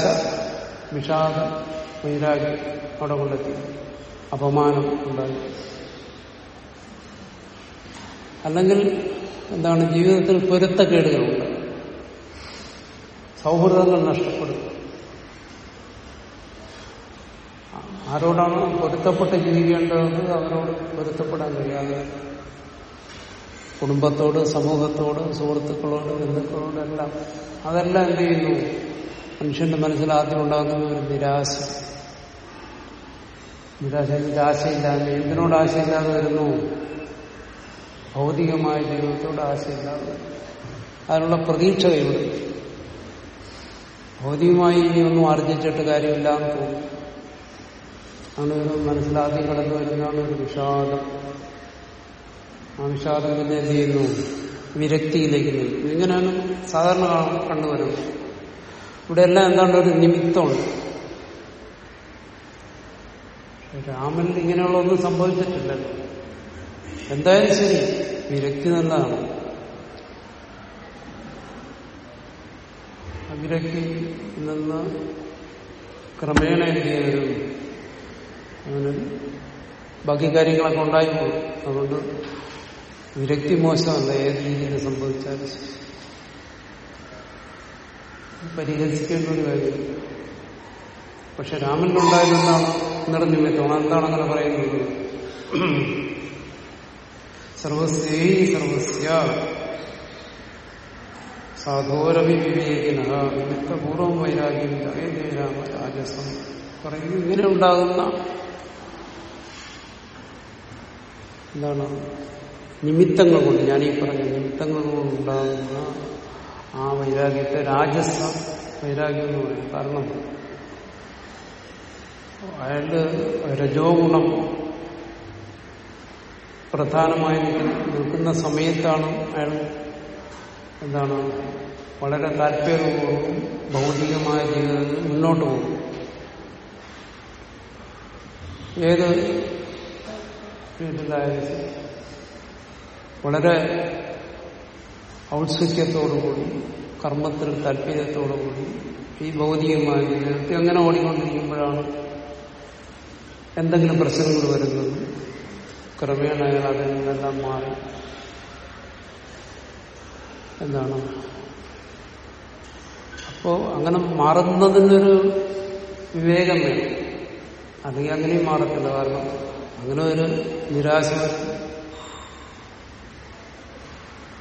[SPEAKER 1] വിഷാദം വൈരാഗ്യം അവിടെ കൊണ്ടെത്തി. അപമാനം ഉണ്ടായി അല്ലെങ്കിൽ എന്താണ് ജീവിതത്തിൽ പൊരുത്തക്കേടുകളുണ്ട്. സൗഹൃദങ്ങൾ നഷ്ടപ്പെടും. ആരോടാണ് പൊരുത്തപ്പെട്ട് ജീവിക്കേണ്ടത്? അവരോട് പൊരുത്തപ്പെടാൻ കഴിയാതെ കുടുംബത്തോട് സമൂഹത്തോട് സുഹൃത്തുക്കളോട് ബന്ധുക്കളോട് എല്ലാം അതെല്ലാം എന്ത് ചെയ്യുന്നു? മനുഷ്യന്റെ മനസ്സിൽ ആദ്യം ഉണ്ടാകുന്ന ഒരു നിരാശ. നിരാശ ആശയില്ലാതെ എന്തിനോട് ആശയില്ലാതെ വരുന്നു? ഭൗതികമായ ജീവിതത്തോട് ആശയമില്ലാതെ. അതിനുള്ള പ്രതീക്ഷ ഭൗതികമായി ഇനി ഒന്നും ആർജിച്ചിട്ട് കാര്യമില്ല എന്ന് തോന്നും. അങ്ങനെ ഒരു മനസ്സിലാദ്യം കടന്നു വരുന്നതാണ് ഒരു വിഷാദം. ആ വിഷാദം പിന്നെ എന്ത് ചെയ്യുന്നു? വിരക്തിയിലേക്ക് നീക്കും ഇങ്ങനെയാണ് സാധാരണ കണ്ടുവരുന്നത് ഇവിടെ എല്ലാം എന്താണ് ഒരു നിമിത്തമുണ്ട് രാമനിൽ ഇങ്ങനെയുള്ള ഒന്നും സംഭവിച്ചിട്ടില്ലല്ലോ. എന്തായാലും ശരി വിരക്തി നല്ലതാണ്. വിരക്തി നിന്ന് ക്രമേണ എന്ത് അവന് ബാക്കി കാര്യങ്ങളൊക്കെ ഉണ്ടായി അതുകൊണ്ട് വിരക്തി മോശമല്ല ഏത് രീതിയിൽ സംഭവിച്ചാലും. പരിഹസിക്കേണ്ട ഒരു കാര്യം. പക്ഷെ രാമനിലുണ്ടായതെന്താണ് നിർനിമിത്തമാണ് എന്താണ് അങ്ങനെ പറയുന്നത്. സർവസ്യൈ സർവസ്യ. സാധോരവി വിവേകിന നിമിത്തപൂർവം വൈരാഗ്യം രാമ രാജസം. പറയുന്നു ഇങ്ങനെ ഉണ്ടാകുന്ന എന്താണ്? നിമിത്തങ്ങൾ കൊണ്ട് ഞാനീ പറഞ്ഞ നിമിത്തങ്ങൾ കൊണ്ടുണ്ടാകുന്ന ആ വൈരാഗ്യത്തെ രാജസ വൈരാഗ്യം എന്ന് പറയും. കാരണം അയാളുടെ രജോ ഗുണം പ്രധാനമായി നിൽക്കുന്ന സമയത്താണ് അയാൾ എന്താണ് വളരെ താല്പര്യപൂർവം ഭൗതികമായ ജീവിതത്തിൽ മുന്നോട്ട് പോകും ഏത് ഫീൽഡിലായാലും വളരെ ഔത്സുഖ്യത്തോടുകൂടി കർമ്മത്തിൽ താല്പര്യത്തോടുകൂടി ഈ ഭൗതികമായ ജീവിതത്തിൽ അങ്ങനെ ഓടിക്കൊണ്ടിരിക്കുമ്പോഴാണ് എന്തെങ്കിലും പ്രശ്നങ്ങൾ വരുന്നത്? ക്രമേണ അയാൾ അതിൽ നിന്നെല്ലാം മാറി. എന്താണ്? അപ്പോ അങ്ങനെ മാറുന്നതിനൊരു വിവേകം വേണം. അല്ലെങ്കിൽ അങ്ങനെയും മാറത്തില്ല. കാരണം അങ്ങനെ ഒരു നിരാശ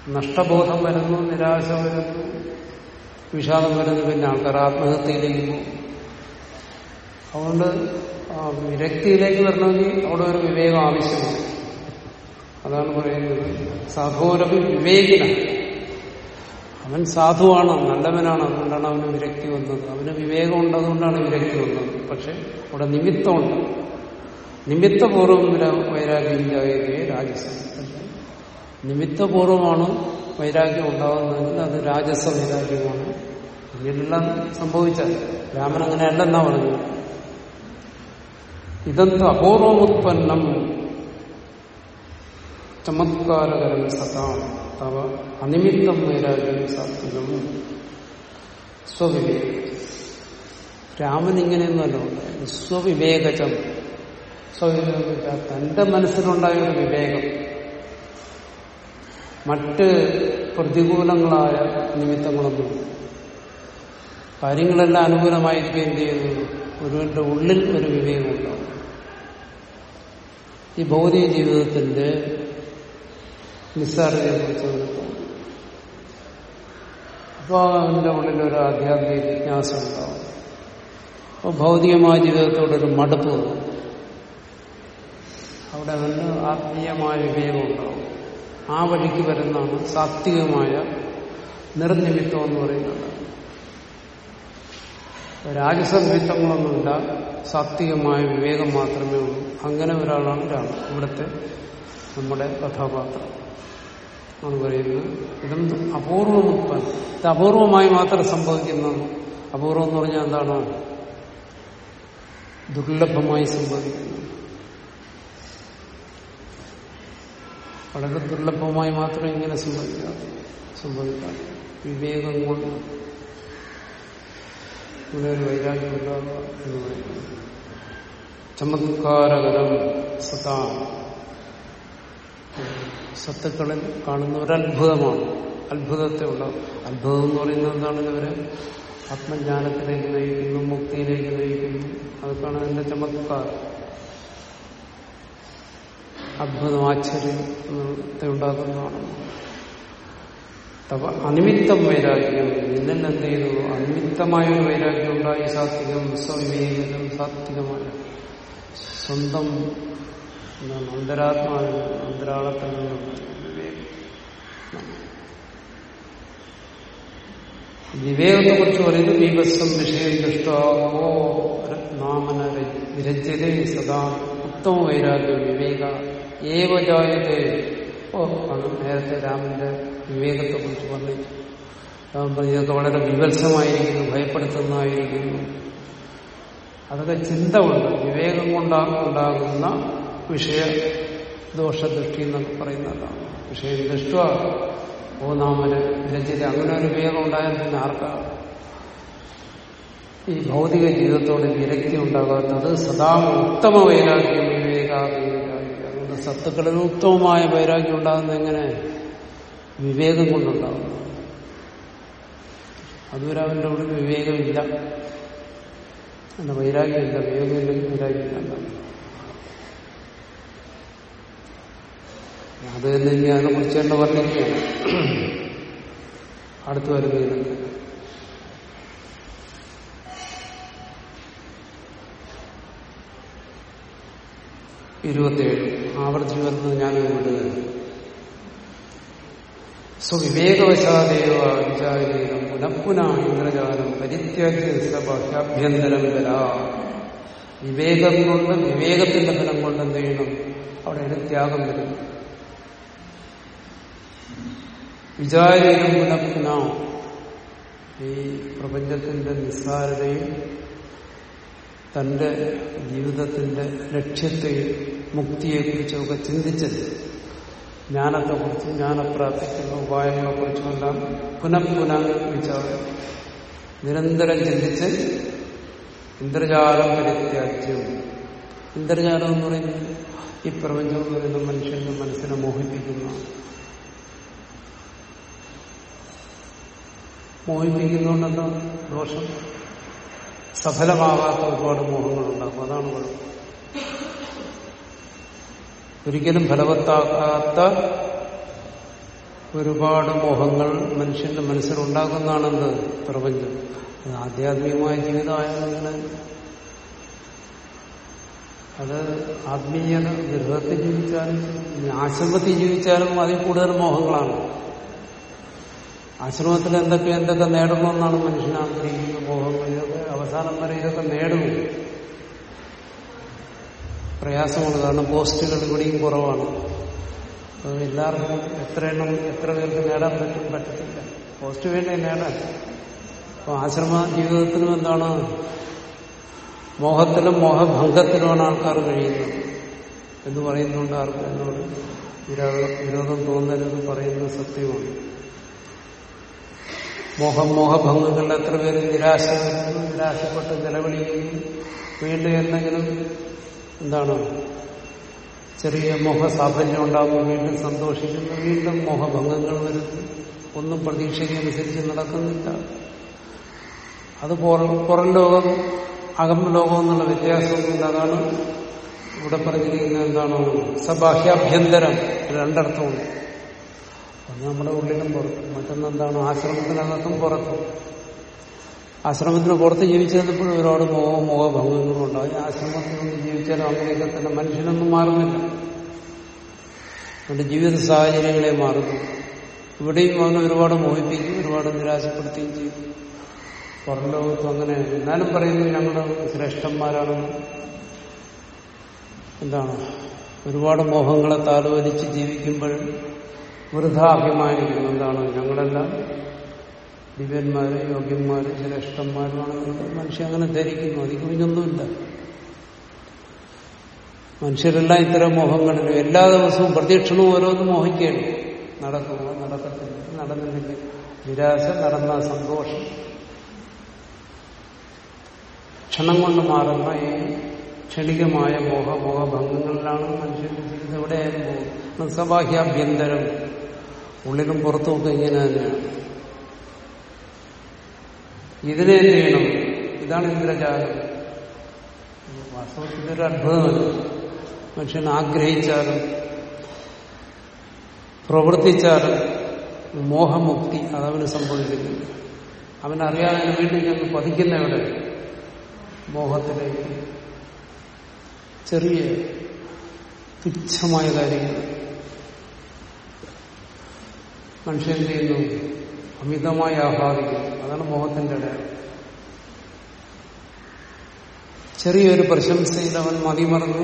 [SPEAKER 1] നഷ്ടബോധം വരുന്നു നിരാശ വരുന്നു വിഷാദം വരുന്നു പിന്നെ ആൾക്കാർ ആത്മഹത്യയിലേക്ക് പോകും. അതുകൊണ്ട് ആ വിരക്തിയിലേക്ക് വരണമെങ്കിൽ അവിടെ ഒരു വിവേകം ആവശ്യമാണ്. അതാണ് പറയുന്നത്. സാധുവരം വിവേകിന അവൻ സാധുവാണ് നല്ലവനാണ്. അതുകൊണ്ടാണ് അവന് വിരക്തി വന്നത്. അവന് വിവേകം ഉണ്ടതുകൊണ്ടാണ് വിരക്തി വന്നത്. പക്ഷെ അവിടെ നിമിത്തമുണ്ട്. നിമിത്തപൂർവം വൈരാഗ്യം ജാഗ്രതയെ രാജസം. നിമിത്തപൂർവമാണ് വൈരാഗ്യം ഉണ്ടാകുന്നതെങ്കിൽ അത് രാജസ വൈരാഗ്യമാണ് ഇതെല്ലാം സംഭവിച്ചാൽ രാമൻ അങ്ങനെയല്ലെന്നാ പറഞ്ഞു ഇതെന്ത് അപൂർവമുത്പന്നം ചമത്കാരകരം സതാം തവ അനിമിത്തം വൈരാഗ്യം സാത്വികം. സ്വവിവേകം. രാമൻ ഇങ്ങനെയൊന്നുമല്ല സ്വവിവേകജം. സ്വവിവേക തന്റെ മനസ്സിലുണ്ടായ ഒരു വിവേകം. മറ്റ് പ്രതികൂലങ്ങളായ നിമിത്തങ്ങളൊന്നും. കാര്യങ്ങളെല്ലാം അനുകൂലമായിരിക്കുകയും ചെയ്യുന്നു ഉള്ളിൽ ഒരു വിവേകമുണ്ടാവും. ഈ ഭൗതിക ജീവിതത്തിന്റെ നിസ്സാരതയെക്കുറിച്ച് കുറിച്ച് അപ്പോൾ അവന്റെ ഉള്ളിൽ ഒരു ആധ്യാത്മിക ജിജ്ഞാസ ഉണ്ടാവും. അപ്പോൾ ഭൗതികമായ ജീവിതത്തോടൊരു മടുപ്പ് അവിടെ അവന് ആത്മീയമായ വിവേകം ഉണ്ടാവും. ആ വഴിക്ക് വരുന്നതാണ് സാത്വികമായ നിർനിമിത്തം എന്ന് പറയുന്നത്. രാജസനിമിത്തങ്ങളൊന്നുമില്ല സാത്വികമായ വിവേകം മാത്രമേ ഉള്ളൂ. അങ്ങനെ ഒരാളാണ് രാമൻ. ഇവിടുത്തെ നമ്മുടെ കഥാപാത്രം ആണ് പറയുന്നത്. ഇതും അപൂർവം ഉത്പന്നം ഇത് അപൂർവമായി മാത്രം സംഭവിക്കുന്നതാണ്. അപൂർവം എന്ന് പറഞ്ഞാൽ എന്താണ്? ദുർലഭമായി സംഭവിക്കുന്നത്. വളരെ ദുർലഭമായി മാത്രം ഇങ്ങനെ സംഭവിക്കാതെ സംഭവിക്കാതെ. വിവേകം കൊണ്ട് ഇവിടെ ഒരു വൈരാഗ്യം എന്ന് പറയുന്നത് ചമത്കാരകരം സതാ. സത്തുക്കളിൽ കാണുന്ന ഒരു അത്ഭുതമാണ്. അത്ഭുതത്തെ ഉണ്ടാകും അത്ഭുതം എന്ന് പറയുന്നത് എന്താണ് ഇവരെ ആത്മജ്ഞാനത്തിലേക്ക് നയിക്കുന്നു മുക്തിയിലേക്ക് നയിക്കുന്നു. അതൊക്കെയാണ് അതിന്റെ ചമത്കാരം. അത്ഭുതം ആശ്ചര്യത്തെ ഉണ്ടാക്കുന്നതാണ്. തവ അനിമിത്തം വൈരാഗ്യം. നിന്നിൽ എന്ത് ചെയ്തു അനിമിത്തമായ ഒരു വൈരാഗ്യം ഉണ്ടായി സാത്വികം സ്വവിവേകം സാത്വികമായ. സ്വന്തം എന്താണ് അന്തരാത്മാവിൽ അന്തരാളത്തിൽ നിന്നുള്ള വിവേകം. വിവേകത്തെ കുറിച്ച് പറയുന്നത് വിവസ്സം വിഷയം ദൃഷ്ടോ നാമന വിരജ്യതേ സദാ ഉത്തമ വൈരാഗ്യം വിവേക. ഏവജായതേ ഓ അത് നേരത്തെ രാമന്റെ വിവേകത്തെ കുറിച്ച് പറഞ്ഞു ഇതൊക്കെ വളരെ വിവത്സമായിരിക്കുന്നു ഭയപ്പെടുത്തുന്നതായിരിക്കുന്നു. അതൊക്കെ ചിന്ത കൊണ്ട് വിവേകം കൊണ്ടാകുന്ന വിഷയ ദോഷദൃഷ്ടി എന്നൊക്കെ പറയുന്നതാണ്. വിഷയം ദൃഷ്ട ഓ നാമന് രചിത അങ്ങനെ ഒരു വിവേകം ഉണ്ടായാൽ പിന്നെ ആർക്കാ? ഈ ഭൗതിക ജീവിതത്തോട് വിരക്തി ഉണ്ടാകാത്തത് സദാ ഉത്തമ വൈരാഗ്യം അതുകൊണ്ട് സത്തുക്കളിൽ ഉത്തമമായ വൈരാഗ്യം ഉണ്ടാകുന്നത് എങ്ങനെ? വിവേകം കൊണ്ടുണ്ടാകുന്നു അതുവരെ അവന്റെ ഉള്ളിൽ വിവേകമില്ല. അല്ല വൈരാഗ്യമില്ല വിവേകമില്ലെങ്കിൽ വൈരാഗ്യമില്ല അത് തന്നെ ഇനി അതിനെ കുറിച്ച് തന്നെ പറഞ്ഞിരിക്കുകയാണ്. അടുത്തു വരുന്നതിന് ഇരുപത്തിയേഴ് ആവർത്തിച്ചു വരുന്നത് ഞാൻ വിടുകയാണ് സ്വവിവേകവശാദേവ വിചാരീരം പുനഃപുന ഇന്ദ്രജാലം പരിത്യാഭ്യന്തരം വര. വിവേകം കൊണ്ട് വിവേകത്തിന്റെ ഫലം കൊണ്ട് എന്ത് ചെയ്യണം? അവിടെ ത്യാഗം വരും. വിചാരീരം പുനഃപുന ഈ പ്രപഞ്ചത്തിന്റെ നിസ്സാരതയും തന്റെ ജീവിതത്തിന്റെ ലക്ഷ്യത്തെയും മുക്തിയെക്കുറിച്ചൊക്കെ ചിന്തിച്ചത്. ജ്ഞാനത്തെക്കുറിച്ച് ജ്ഞാനപ്രാപ്തിക്കുള്ള ഉപായങ്ങളെക്കുറിച്ചുമെല്ലാം പുനഃപുന വിചാരം. നിരന്തരം ചിന്തിച്ച് ഇന്ദ്രജാലം പരിത്യാജ്യം ഇന്ദ്രജാലം എന്ന് പറയുന്നത് ഈ പ്രപഞ്ചം എന്ന് പറയുന്ന മനുഷ്യന്റെ മനസ്സിനെ മോഹിപ്പിക്കുന്ന മോഹിപ്പിക്കുന്നതുകൊണ്ടെന്താ ദോഷം? സഫലമാകാത്ത ഒരുപാട് മോഹങ്ങളുണ്ടാകും അതാണ് കുഴപ്പം. ഒരിക്കലും ഫലവത്താക്കാത്ത ഒരുപാട് മോഹങ്ങൾ മനുഷ്യന്റെ മനസ്സിലുണ്ടാക്കുന്നതാണെന്ത് പ്രപഞ്ചം. അത് ആധ്യാത്മികമായ ജീവിതമായാലും അങ്ങനെ അത് ആത്മീയത ഗൃഹത്തിൽ ജീവിച്ചാലും ആശ്രമത്തിൽ ജീവിച്ചാലും അതിൽ കൂടുതൽ മോഹങ്ങളാണ്. ആശ്രമത്തിൽ എന്തൊക്കെ എന്തൊക്കെ നേടണമെന്നാണ് മനുഷ്യൻ ആഗ്രഹിക്കുന്ന മോഹങ്ങൾ ഇതൊക്കെ അവസാനം വരെ ഇതൊക്കെ നേടും പ്രയാസമാണ് കാരണം പോസ്റ്റുകൾ ഇവിടെയും കുറവാണ്. അത് എല്ലാവർക്കും എത്ര എണ്ണം എത്ര പേർക്ക് നേടാൻ പറ്റും പറ്റത്തില്ല. പോസ്റ്റ് വേണ്ടേ നേടാൻ? അപ്പൊ ആശ്രമ ജീവിതത്തിനും എന്താണ്? മോഹത്തിലും മോഹഭംഗത്തിലുമാണ് ആൾക്കാർ കഴിയുന്നത്. എന്ന് പറയുന്നുണ്ട് ആർക്കും എന്നോട്. വിരോധം തോന്നരുത് പറയുന്നത് സത്യമാണ്. മോഹം മോഹഭംഗങ്ങളിൽ എത്ര പേര് നിരാശ നിരാശപ്പെട്ട് നിലവിളിക്കുന്നു വീണ്ടും എന്തെങ്കിലും എന്താണ് ചെറിയ മോഹസാഫല്യം ഉണ്ടാകുമ്പോൾ വീണ്ടും സന്തോഷിക്കുന്നു. വീണ്ടും മോഹഭംഗങ്ങൾ വരുന്നു. ഒന്നും പ്രതീക്ഷയ്ക്കനുസരിച്ച് നടക്കുന്നില്ല. അത് പുറം ലോകം അകം ലോകം എന്നുള്ള വ്യത്യാസമൊന്നുമില്ല അതാണ് ഇവിടെ പറഞ്ഞിരിക്കുന്നത് എന്താണ് സബാഹ്യാഭ്യന്തരം രണ്ടർത്ഥമുണ്ട്. ഒന്ന് നമ്മുടെ ഉള്ളിലും പുറത്തും. മറ്റൊന്നെന്താണ്? ആശ്രമത്തിനകത്തും പുറത്തും. ആശ്രമത്തിന് പുറത്ത് ജീവിച്ചപ്പോഴും ഒരുപാട് മോഹ മോഹഭംഗങ്ങളും ഉണ്ടാവും ആശ്രമത്തിൽ നിന്ന് ജീവിച്ചാലും അങ്ങനെയൊക്കെ തന്നെ മനുഷ്യനൊന്നും മാറുന്നില്ല. അവന്റെ ജീവിത സാഹചര്യങ്ങളെ മാറുന്നു. ഇവിടെയും അവനെ ഒരുപാട് മോഹിപ്പിക്കും ഒരുപാട് നിരാശപ്പെടുത്തുകയും ചെയ്യും. പുറം ലോകത്തും അങ്ങനെ എന്നാലും പറയുന്നത് ഞങ്ങൾ ശ്രേഷ്ഠന്മാരാണെന്ന് എന്താണ്? ഒരുപാട് മോഹങ്ങളെ താലോലിച്ച് ജീവിക്കുമ്പോഴും വൃഥ അഭിമാനിക്കുന്നു എന്താണ് ഞങ്ങളെല്ലാം ദിവ്യന്മാര് യോഗ്യന്മാര് ശ്രേഷ്ഠന്മാരുമാണ് മനുഷ്യൻ അങ്ങനെ ധരിക്കുന്നു. അതിൽ കുറിഞ്ഞൊന്നുമില്ല മനുഷ്യരെല്ലാം ഇത്തരം മോഹങ്ങളിലും എല്ലാ ദിവസവും പ്രതീക്ഷണവും ഓരോന്നും മോഹിക്കുകയാണ് നടക്കുക നടക്കത്തില്ല. നടന്നില്ലെങ്കിൽ നിരാശ നടന്ന സന്തോഷം. ക്ഷണം കൊണ്ട് മാറുന്ന ഈ ക്ഷണികമായ മോഹ മോഹഭംഗങ്ങളിലാണ് മനുഷ്യന്റെ ജീവിതം. എവിടെയായാലും പോകുന്നത് സബാഹ്യാഭ്യന്തരം ഉള്ളിലും പുറത്തുമൊക്കെ ഇങ്ങനെ തന്നെയാണ്. ഇതിനെ എന്ത് ചെയ്യണം? ഇതാണ് ഇന്ദ്രജാലം. വാസ്തവത്തിൽ ഒരു അത്ഭുതമല്ല. മനുഷ്യൻ ആഗ്രഹിച്ചാലും പ്രവർത്തിച്ചാലും മോഹമുക്തി അതവന് സംഭവിക്കുന്നില്ല. അവനറിയാതെ വീണ്ടും ഞങ്ങൾ പതിക്കുന്ന മോഹത്തിലേക്ക്. ചെറിയ തുച്ഛമായ കാര്യങ്ങൾ. മനുഷ്യൻ ചെയ്യുന്നു? അമിതമായി ആഹ്ലാദിക്കും അതാണ് മോഹത്തിന്റെ ഇടയാണ് ചെറിയൊരു പ്രശംസയിൽ അവൻ മതിമറന്നു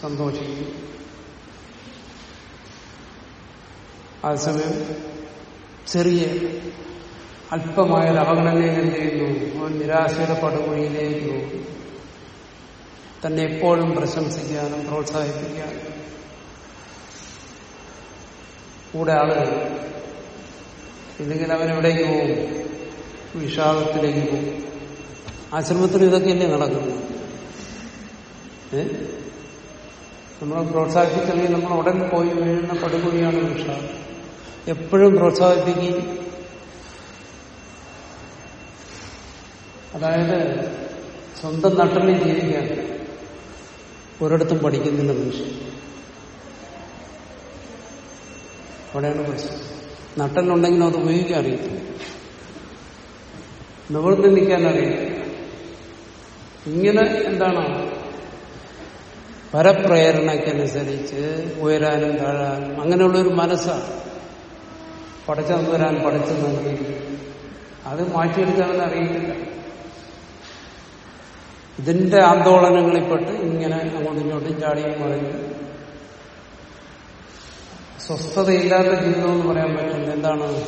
[SPEAKER 1] സന്തോഷിക്കും അതേസമയം ചെറിയ അല്പമായ അവഗണനയിൽ എന്ത് ചെയ്യുന്നു. അവൻ നിരാശയുടെ പടുകുഴിയിലേക്ക് തന്നെ എപ്പോഴും പ്രശംസിക്കാനും പ്രോത്സാഹിപ്പിക്കാനും കൂടെ ആളുകൾ ഇല്ലെങ്കിൽ അവനെവിടേക്ക് പോകും? വിഷാദത്തിലേക്ക് പോകും. ആശ്രമത്തിൽ ഇതൊക്കെയല്ലേ നടക്കുന്നത്? നമ്മളെ പ്രോത്സാഹിപ്പിച്ചില്ലെങ്കിൽ നമ്മൾ ഉടൻ പോയി വീഴുന്ന പടുകുഴിയാണ് വിഷാദം. എപ്പോഴും പ്രോത്സാഹിപ്പിക്കുകയും അതായത് സ്വന്തം നട്ടലിൽ ജീവിക്കാൻ ഒരിടത്തും പഠിക്കുന്നില്ല മനുഷ്യൻ. അവിടെയാണ് പ്രശ്നം നട്ടലുണ്ടെങ്കിലും അത് ഉപയോഗിക്കാൻ അറിയത്തില്ല. നിവർന്ന് നിൽക്കാൻ അറിയത്തില്ല. ഇങ്ങനെ എന്താണ്? പരപ്രേരണക്കനുസരിച്ച് ഉയരാനും താഴാനും അങ്ങനെയുള്ളൊരു മനസ്സാണ് പഠിച്ചു വരാൻ പഠിച്ചു നൽകി അത് മാറ്റിയെടുക്കാമെന്ന് അറിയില്ല ഇതിന്റെ ആന്തോളനങ്ങളിൽപ്പെട്ട് ഇങ്ങനെ അങ്ങോട്ടും ഇങ്ങോട്ടും ചാടിയും മറിഞ്ഞു സ്വസ്ഥതയില്ലാത്ത ജീവിതം എന്ന് പറയാൻ പറ്റില്ല. എന്താണ്?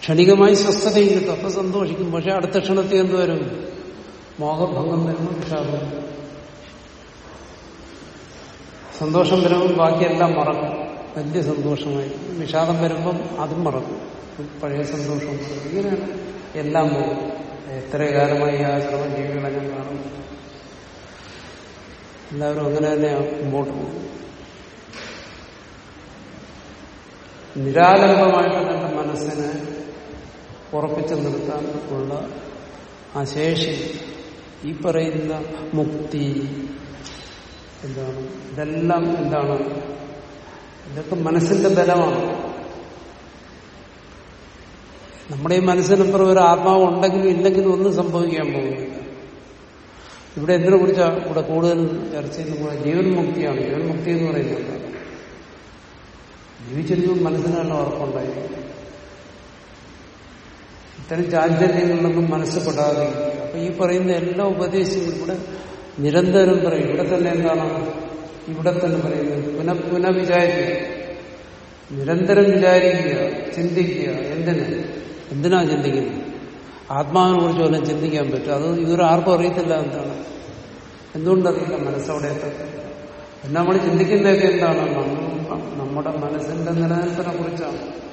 [SPEAKER 1] ക്ഷണികമായി സ്വസ്ഥതയും കിട്ടും അപ്പൊ സന്തോഷിക്കും. പക്ഷെ അടുത്ത ക്ഷണത്തിൽ എന്ത് വരും? മോഹഭംഗം വരുമ്പോൾ വിഷാദം സന്തോഷം വരുമ്പോൾ ബാക്കിയെല്ലാം മറക്കും. വലിയ സന്തോഷമായി. വിഷാദം വരുമ്പം അതും മറക്കും. പഴയ സന്തോഷം. ഇങ്ങനെയാണ് എല്ലാം പോകും എത്ര കാലമായി ആ ശ്രമം ജീവികളെ ഞാൻ കാണും എല്ലാവരും അങ്ങനെ തന്നെ മുമ്പോട്ട് പോകും നിരാലംബമായിട്ട് തന്റെ മനസ്സിനെ ഉറപ്പിച്ചു നിർത്താൻ ഉള്ള ആ ശേഷി ഈ പറയുന്ന മുക്തി എന്താണ്? ഇതെല്ലാം എന്താണ്? ഇതൊക്കെ മനസ്സിന്റെ ബലമാണ്. നമ്മുടെ ഈ മനസ്സിനപ്പുറം ഒരു ആത്മാവ് ഉണ്ടെങ്കിലും ഇല്ലെങ്കിലും ഒന്നും സംഭവിക്കാൻ പോകുന്നില്ല. ഇവിടെ എന്തിനെ കുറിച്ചാണ് ഇവിടെ കൂടുതൽ ചർച്ച ചെയ്യുന്ന പോലെ ജീവൻ മുക്തി എന്ന് പറയുന്നത്. ജീവിച്ചിരിക്കുമ്പോൾ മനസ്സിന് നല്ല ഉറപ്പുണ്ടായി. ഇത്തരം ചാഞ്ചല്യങ്ങളിലൊന്നും മനസ്സപ്പെടാതെ അപ്പൊ ഈ പറയുന്ന എല്ലാ ഉപദേശങ്ങളും ഇവിടെ നിരന്തരം പറയും. ഇവിടെ തന്നെ എന്താണ്? ഇവിടെ തന്നെ പറയുന്നത്. പുന പുനവിചാരിക്കുക. നിരന്തരം വിചാരിക്കുക ചിന്തിക്കുക. എന്തിന്? എന്തിനാ ചിന്തിക്കുന്നത്? ആത്മാവിനെ കുറിച്ച് വല്ലതും ചിന്തിക്കാൻ പറ്റും. അത് ഇവർ ആർക്കും അറിയത്തില്ല എന്താണ്? എന്തുകൊണ്ടറിയില്ല മനസ്സവിടെ എത്തത്തില്ല. നമ്മൾ ചിന്തിക്കുന്നതൊക്കെ എന്താണ്? നമ്മ- നമ്മുടെ മനസ്സിന്റെ നിലനിൽപ്പിനെ കുറിച്ചാണ്.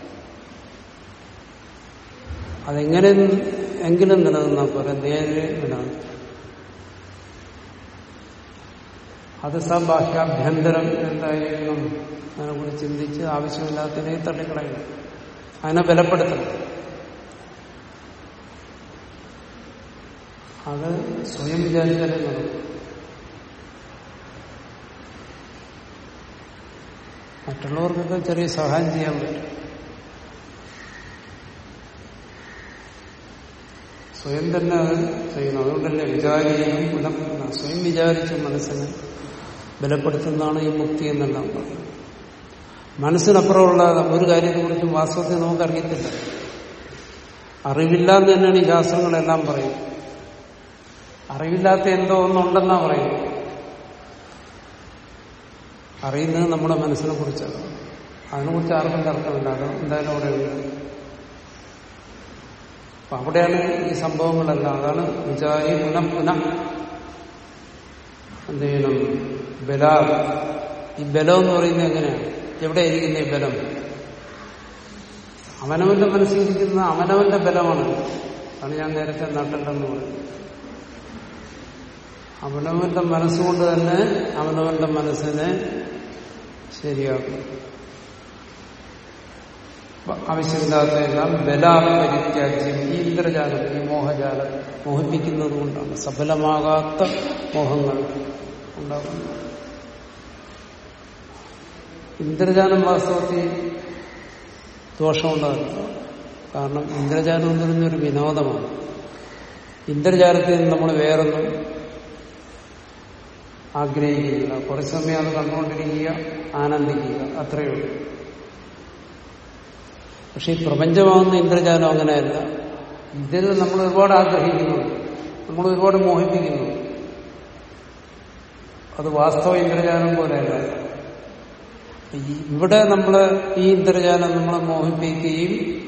[SPEAKER 1] അതെങ്ങനെ എങ്കിലും നിലനിന്നാൽ പോരെ? നേരെ വിടാം അത് സബാഹ്യാഭ്യന്തരം എന്തായിരിക്കണം? അതിനെക്കുറിച്ച് ചിന്തിച്ച് ആവശ്യമില്ലാത്തതിനെ തള്ളിക്കളയണം അതിനെ ബലപ്പെടുത്തണം. അത് സ്വയം വിചാരിച്ചാലേ നടക്കും. മറ്റുള്ളവർക്കൊക്കെ ചെറിയ സഹായം ചെയ്യാൻ പറ്റും. സ്വയം തന്നെ അത് അതുകൊണ്ട് അതുകൊണ്ടല്ലേ വിചാരിയും സ്വയം വിചാരിച്ച് മനസ്സിനെ ബലപ്പെടുത്തുന്നതാണ് ഈ മുക്തി എന്നെല്ലാം പറയുന്നത് മനസ്സിനപ്പുറമുള്ള ഒരു കാര്യത്തെക്കുറിച്ചും വാസ്തവത്തിൽ നമുക്കറിയത്തില്ല. അറിവില്ല എന്ന് തന്നെയാണ് ഈ ശാസ്ത്രങ്ങളെല്ലാം പറയുന്നത്. അറിവില്ലാത്ത എന്തോ ഒന്നുണ്ടെന്നാ പറയുന്നത്. അറിയുന്നത് നമ്മുടെ മനസ്സിനെ കുറിച്ചാണ്. അതിനെക്കുറിച്ച് ആർക്കും തർക്കമില്ല. അത് എന്തായാലും അവിടെ അപ്പൊ അവിടെയാണ് ഈ സംഭവങ്ങളെല്ലാം. അതാണ് വിചാരി പുനഃ പുനഃ. എന്ത് ചെയ്യണം? ബല ഈ ബലം എന്ന് പറയുന്നത് എങ്ങനെയാണ്? എവിടെയായിരിക്കുന്ന ഈ ബലം? അവനവന്റെ മനസ്സിലിരിക്കുന്ന അവനവന്റെ ബലമാണ്. അതാണ് ഞാൻ നേരത്തെ നട്ടല്ലെന്ന് പറയുന്നത് അവനവന്റെ മനസ്സുകൊണ്ട് തന്നെ അവനവന്റെ മനസ്സിനെ ശരിയാക്കും ആവശ്യമില്ലാത്തതെല്ലാം ബലാപരിത്യാജ്യം ഈ ഇന്ദ്രജാലം ഈ മോഹജാലം മോഹിപ്പിക്കുന്നത് കൊണ്ടാണ്. സഫലമാകാത്ത മോഹങ്ങൾ ഉണ്ടാകുന്നത്. ഇന്ദ്രജാലം വാസ്തവത്തിൽ ദോഷമുള്ളതല്ല കാരണം ഇന്ദ്രജാലം എന്ന് പറയുന്ന ഒരു വിനോദമാണ്. ഇന്ദ്രജാലത്തിൽ നിന്ന് നമ്മൾ വേറൊന്നും ആഗ്രഹിക്കുന്നില്ല കുറച്ച് സമയം അത് കണ്ടുകൊണ്ടിരിക്കുക ആനന്ദിക്കുക. അത്രയേ ഉള്ളൂ. പക്ഷെ ഈ പ്രപഞ്ചമാകുന്ന ഇന്ദ്രജാലം അങ്ങനെയല്ല. ഇതിൽ നമ്മൾ ഒരുപാട് ആഗ്രഹിക്കുന്നു. നമ്മൾ ഒരുപാട് മോഹിപ്പിക്കുന്നു. അത് വാസ്തവ ഇന്ദ്രജാലം പോലെയല്ല. ഇവിടെ നമ്മൾ ഈ ഇന്ദ്രജാലം നമ്മളെ മോഹിപ്പിക്കുകയും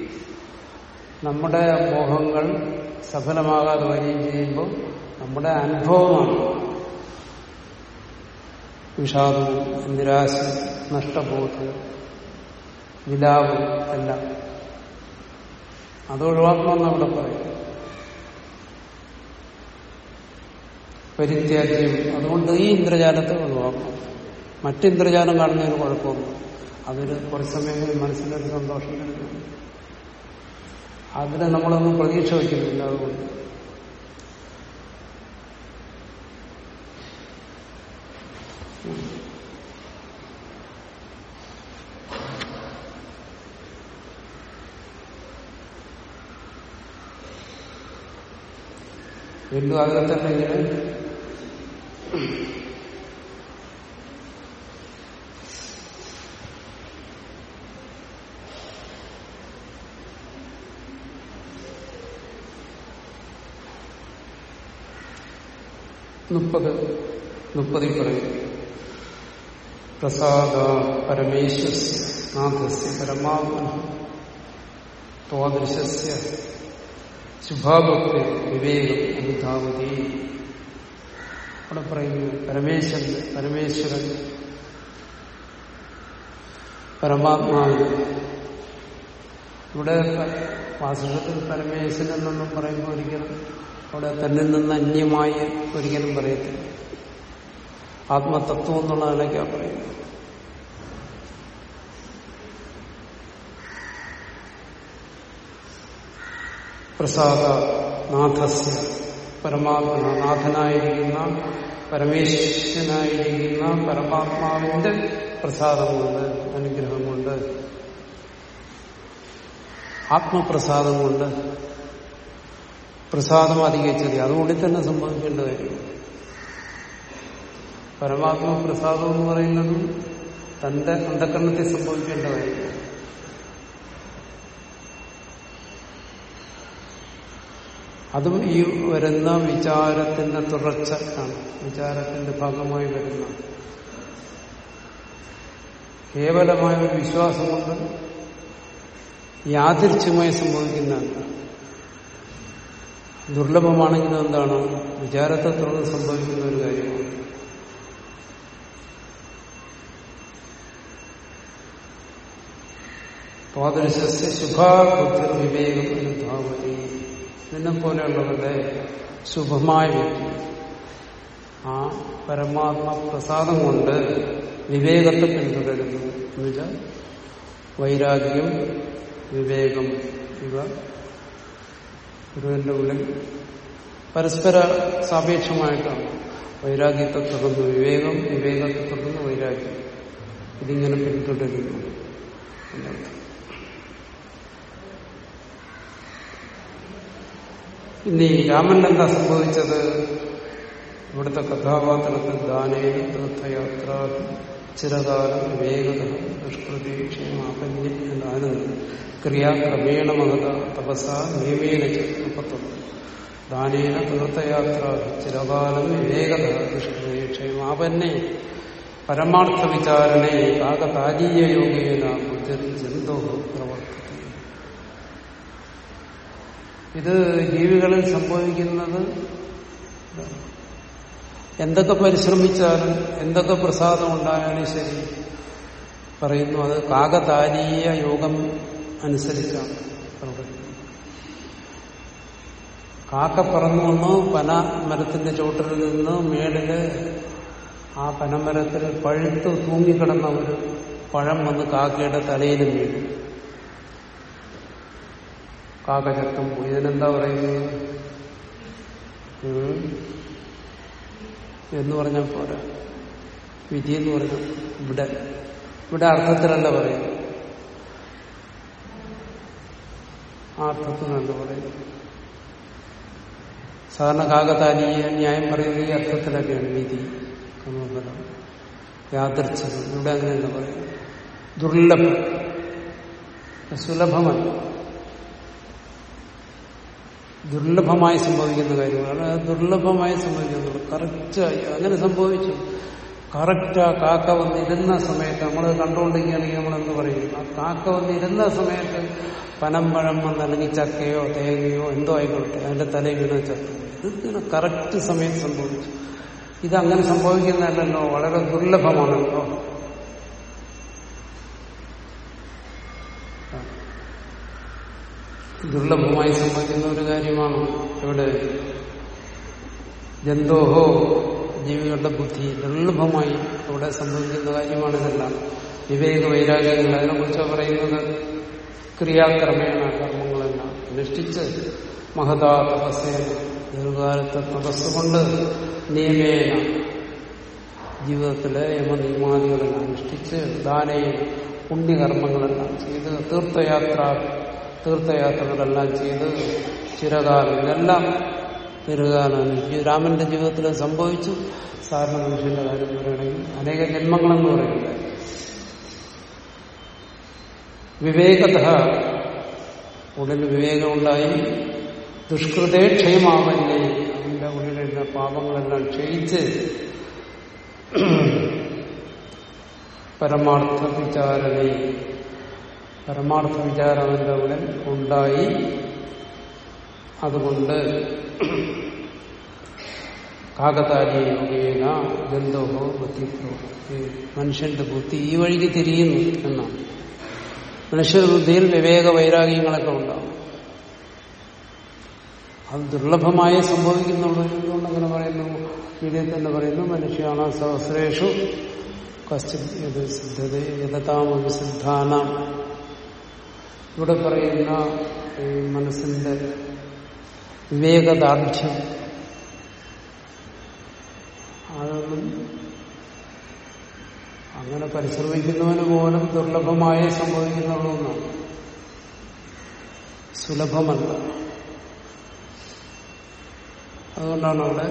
[SPEAKER 1] നമ്മുടെ മോഹങ്ങൾ സഫലമാകാതെ വരികയും ചെയ്യുമ്പോൾ നമ്മുടെ അനുഭവമാണ്. വിഷാദവും നിരാശ നഷ്ടബോധം വിലാപം എല്ലാം. അത് ഒഴിവാക്കണമെന്ന് അവിടെ പറയും. പരിത്യാജ്യം അതുകൊണ്ട് ഈ ഇന്ദ്രജാലത്തെ ഒഴിവാക്കണം മറ്റിന്ദ്രജാലം കാണുന്നതിന് കുഴപ്പമൊന്നും അതിന് കുറച്ച് സമയം കൂടി മനസ്സിലൊരു സന്തോഷം അതിന് നമ്മളൊന്നും പ്രതീക്ഷ വയ്ക്കുന്നില്ല അതുകൊണ്ട്. വീണ്ടും അതിനെ തന്നെ ഇങ്ങനെ മുപ്പത് മുപ്പതിൽ പറയും പ്രസാദ പരമേശ്വസ്യ നാഥസ്യ പരമാത്മന ത്വാദൃശ്യ ശുഭാഭക്തി വിവേകം അനുധാവതി. അവിടെ പറയുന്നു പരമേശ്വരൻ പരമേശ്വരൻ പരമാത്മാവ്. ഇവിടെ വാസുഷത്തിൽ പരമേശ്വരൻ എന്നൊന്നും പറയുമ്പോൾ ഒരിക്കലും അവിടെ തന്നിൽ നിന്ന് അന്യമായി ഒരിക്കലും പറയത്തില്ല. ആത്മതത്വം എന്നുള്ള പറയുന്നത്. പ്രസാദ നാഥസ്യ പരമാത്മന നാഥനായിരിക്കുന്ന പരമേശ്വരനായിരിക്കുന്ന പരമാത്മാവിന്റെ പ്രസാദം കൊണ്ട് അനുഗ്രഹം കൊണ്ട് ആത്മപ്രസാദം കൊണ്ട് പ്രസാദം അധികരിച്ചത് അതുകൊണ്ടിൽ തന്നെ സംഭവിക്കേണ്ട കാര്യം പരമാത്മ പ്രസാദം എന്ന് പറയുന്നത് തന്റെ അന്ധകരണത്തിൽ സംഭവിക്കേണ്ട അതും ഈ വരുന്ന വിചാരത്തിന്റെ തുടർച്ച ആണ്. വിചാരത്തിന്റെ ഭാഗമായി വരുന്ന. കേവലമായ ഒരു വിശ്വാസം കൊണ്ട് യാദൃച്ഛ്യമായി സംഭവിക്കുന്നതല്ല ദുർലഭമാണെങ്കിലും എന്താണ്? വിചാരത്തെ തുടർന്ന് സംഭവിക്കുന്ന ഒരു കാര്യമാണ്. പാദൃശ്യ ശുഭാബുദ്ധി വിവേകം അനുധാവതി ഇതിനെ പോലെയുള്ളവരുടെ ശുഭമായ വ്യക്തി ആ പരമാത്മ പ്രസാദം കൊണ്ട് വിവേകത്തെ പിന്തുടരുന്നു. എന്നുവെച്ചാൽ വൈരാഗ്യം വിവേകം ഇവ ഗുരുവിന്റെ ഉള്ളിൽ പരസ്പര സാപേക്ഷമായിട്ടാണ്. വൈരാഗ്യത്തെ തുടർന്ന് വിവേകം വിവേകത്തെ തുടർന്ന് വൈരാഗ്യം. ഇതിങ്ങനെ പിന്തുടരുന്നു. എന്നർത്ഥം ഇനി രാമൻ എന്താ സംഭവിച്ചത്? ഇവിടുത്തെ കഥാപാത്രത്തിൽ ദാനേന തീർത്ഥയാത്ര ചിരകാലം വേഗത ദുഷ്കൃതീക്ഷമാപന്യം എന്നായിരുന്നു ക്രിയാക്രമേണ മഹത തപസ നിയമേന ദാനേന തീർത്ഥയാത്ര ചിരകാലം വേഗത ദുഷ്കൃതീക്ഷമാപന്നെ പരമാർത്ഥ വിചാരണേ കാകതാജീയ യോഗേന ബുദ്ധി ജന്തോ പ്രവർത്തതി ഇത് ജീവികളിൽ സംഭവിക്കുന്നത് എന്തൊക്കെ പരിശ്രമിച്ചാലും എന്തൊക്കെ പ്രസാദം ഉണ്ടായാലും ശരി. പറയുന്നു അത് കാകതാരീയ യോഗം അനുസരിച്ചാണ്. കാക്ക പറന്നു വന്നു പന മരത്തിന്റെ ചോട്ടിൽ നിന്ന് മേളിൽ ആ പനമരത്തിൽ പഴുത്ത് തൂങ്ങിക്കിടന്ന ഒരു പഴം വന്ന് കാക്കയുടെ തലയിലും വീണു. കാക്ക ചത്തം പോയി ഇതിനെന്താ പറയുന്നത് എന്ന് പറഞ്ഞാൽ പോരാ. വിധി എന്ന് പറഞ്ഞാൽ ഇവിടെ. ഇവിടെ അർത്ഥത്തിലല്ല പറയുന്നത്. ആ അർത്ഥത്തിലല്ല പറയുന്നത്. സാധാരണ കാകതാനീയ ന്യായം പറയുന്നത് ഈ അർത്ഥത്തിലൊക്കെയാണ് വിധി കർമ്മഫലം യാദർച്ഛം ഇവിടെ അങ്ങനെയല്ല പറയുന്നത്. ദുർലഭം. സുലഭമല്ല. ദുർലഭമായി സംഭവിക്കുന്ന കാര്യമാണ് ദുർലഭമായി സംഭവിക്കുന്നത് കറക്റ്റായി അങ്ങനെ സംഭവിച്ചു. കറക്റ്റ് കാക്ക വന്നിരുന്ന സമയത്ത് നമ്മൾ കണ്ടുകൊണ്ടിരിക്കുകയാണെങ്കിൽ നമ്മളെന്ത് പറയും? ആ കാക്ക വന്നിരുന്ന സമയത്ത് പനമ്പഴം വന്ന് അല്ലെങ്കിൽ ചക്കയോ തേങ്ങയോ എന്തോ ആയിക്കോട്ടെ അതിന്റെ തല വീണ ചക്ക ഇത് കറക്റ്റ് സമയത്ത് സംഭവിച്ചു. ഇതങ്ങനെ സംഭവിക്കുന്നതല്ലല്ലോ. വളരെ ദുർലഭമാണല്ലോ. ദുർലഭമായി സംഭവിക്കുന്ന ഒരു കാര്യമാണ് ഇവിടെ. ജന്തോഹോ ജീവികളുടെ ബുദ്ധി ദുർലഭമായി ഇവിടെ സംഭവിക്കുന്ന കാര്യമാണ് ഇതെല്ലാം. വിവേക വൈരാഗ്യങ്ങൾ അതിനെക്കുറിച്ച് പറയുന്നത്. ക്രിയാക്രമേണ കർമ്മങ്ങളെല്ലാം അനുഷ്ഠിച്ച് മഹതാ തപസ്സേന ദീർഘകാലത്തെ തപസ്സുകൊണ്ട് നിയമേന ജീവിതത്തിലെ യമനിയമാദികളെല്ലാം അനുഷ്ഠിച്ച് ദാനയും പുണ്യകർമ്മങ്ങളെല്ലാം ചെയ്ത് തീർത്ഥയാത്ര തീർത്ഥയാത്രകളെല്ലാം ചെയ്ത് ചിരകാലം ഇതെല്ലാം ദീർഘകാലം അനുഷ്ഠിച്ചു രാമന്റെ ജീവിതത്തിൽ സംഭവിച്ചു. സാധാരണ മനുഷ്യന്റെ കാര്യം പറയുകയാണെങ്കിൽ അനേക ജന്മങ്ങളെന്ന് പറയുന്നത്. വിവേകത. ഉടനെ വിവേകമുണ്ടായി. ദുഷ്കൃതേ ക്ഷയമാവല്ലേ? അവന്റെ ഉള്ളിലുള്ള പാപങ്ങളെല്ലാം ക്ഷയിച്ച് പരമാർത്ഥ വിചാരണ പരമാർത്ഥ വിചാരം അവന്റെ അവിടെ ഉണ്ടായി. അതുകൊണ്ട് കാകതാരി യോഗേന ഗന്ധോഹോ ബുദ്ധിത്വോ മനുഷ്യന്റെ ബുദ്ധി ഈ വഴിക്ക് തിരിയുന്നു എന്നാണ്. മനുഷ്യരുടെ ബുദ്ധിയിൽ വിവേക വൈരാഗ്യങ്ങളൊക്കെ ഉണ്ടാവും. അത് ദുർലഭമായി സംഭവിക്കുന്നുള്ളൂ എന്തുകൊണ്ട് അങ്ങനെ പറയുന്നു? ഇതിൽ തന്നെ പറയുന്നു മനുഷ്യാണ് സഹസ്രേഷു കശ്ചിത് സിദ്ധത യഥതാമവിസിദ്ധാനം. ഇവിടെ പറയുന്ന മനസ്സിന്റെ വിവേകദാർഢ്യം. അതൊന്നും അങ്ങനെ പരിശ്രമിക്കുന്നവന് പോലും ദുർലഭമായി സംഭവിക്കുന്നുള്ളൂ സുലഭമല്ല. അതുകൊണ്ടാണ് അവിടെ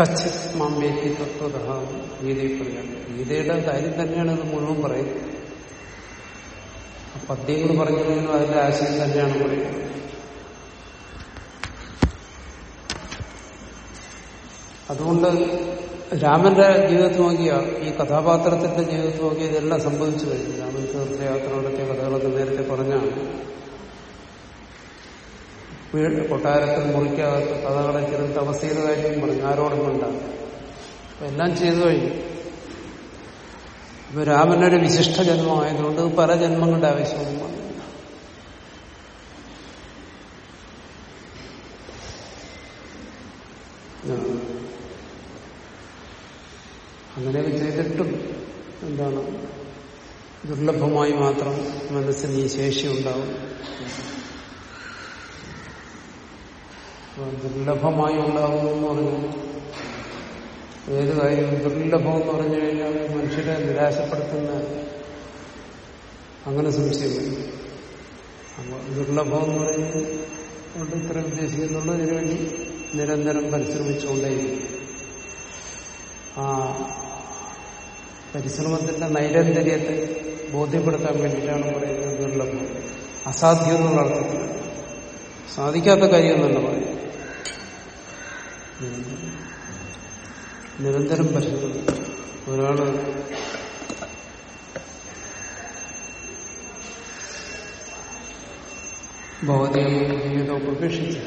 [SPEAKER 1] കച്ച് മാമ്പേറ്റി തത്വത ഗീതയിൽ പറയുന്നത്. ഗീതയുടെ കാര്യം തന്നെയാണ് ഇത് മുഴുവൻ പറയുന്നത്. പദ്യങ്ങൾ പറഞ്ഞില്ലെങ്കിലും അതിന്റെ ആശയം തന്നെയാണ് പറയുന്നത് അതുകൊണ്ട് രാമന്റെ ജീവിതത്തിൽ നോക്കിയ ഈ കഥാപാത്രത്തിന്റെ ജീവിതത്തിൽ നോക്കിയ ഇതെല്ലാം സംഭവിച്ചു കഴിഞ്ഞു. രാമൻ തീർത്ഥയാത്ര നടത്തിയ കഥകളൊക്കെ നേരത്തെ പറഞ്ഞാണ്. കൊട്ടാരത്തിൽ മുറിക്കാത്ത കഥകളെ ചെറു തപസ് ചെയ്ത കാര്യം പറഞ്ഞു. ആരോടും കൊണ്ടാണ് എല്ലാം ചെയ്തു കഴിഞ്ഞു. അപ്പൊ രാമനൊരു വിശിഷ്ട ജന്മമായതുകൊണ്ട് പല ജന്മങ്ങളുടെ ആവശ്യമൊന്നും വന്നില്ല അങ്ങനെയൊക്കെ ചെയ്തിട്ടും എന്താണ്? ദുർലഭമായി മാത്രം മനസ്സിന് ഈ ശേഷി ഉണ്ടാവും. ദുർലഭമായി ഉണ്ടാകുമെന്ന് ഏത് കാര്യവും ദുർലഭം എന്ന് പറഞ്ഞു കഴിഞ്ഞാൽ മനുഷ്യരെ നിരാശപ്പെടുത്തുന്ന അങ്ങനെ സംശയം വരും അപ്പോൾ ദുർലഭം എന്ന് പറയുന്നത് ഇത്ര ഉദ്ദേശിക്കുന്നുള്ളൂ ഇതിനുവേണ്ടി നിരന്തരം പരിശ്രമിച്ചുകൊണ്ടേയിരിക്കും. ആ പരിശ്രമത്തിന്റെ നൈരന്തര്യത്തെ ബോധ്യപ്പെടുത്താൻ വേണ്ടിയിട്ടാണ് പറയുന്നത് ദുർലഭം. അസാധ്യം എന്നുള്ള അർത്ഥത്തിൽ സാധിക്കാത്ത കാര്യമെന്നല്ല പറയും നിരന്തരം പശുക്കളും ഒരാൾ ഭൗതിക ജീവിതം ഉപേക്ഷിച്ച്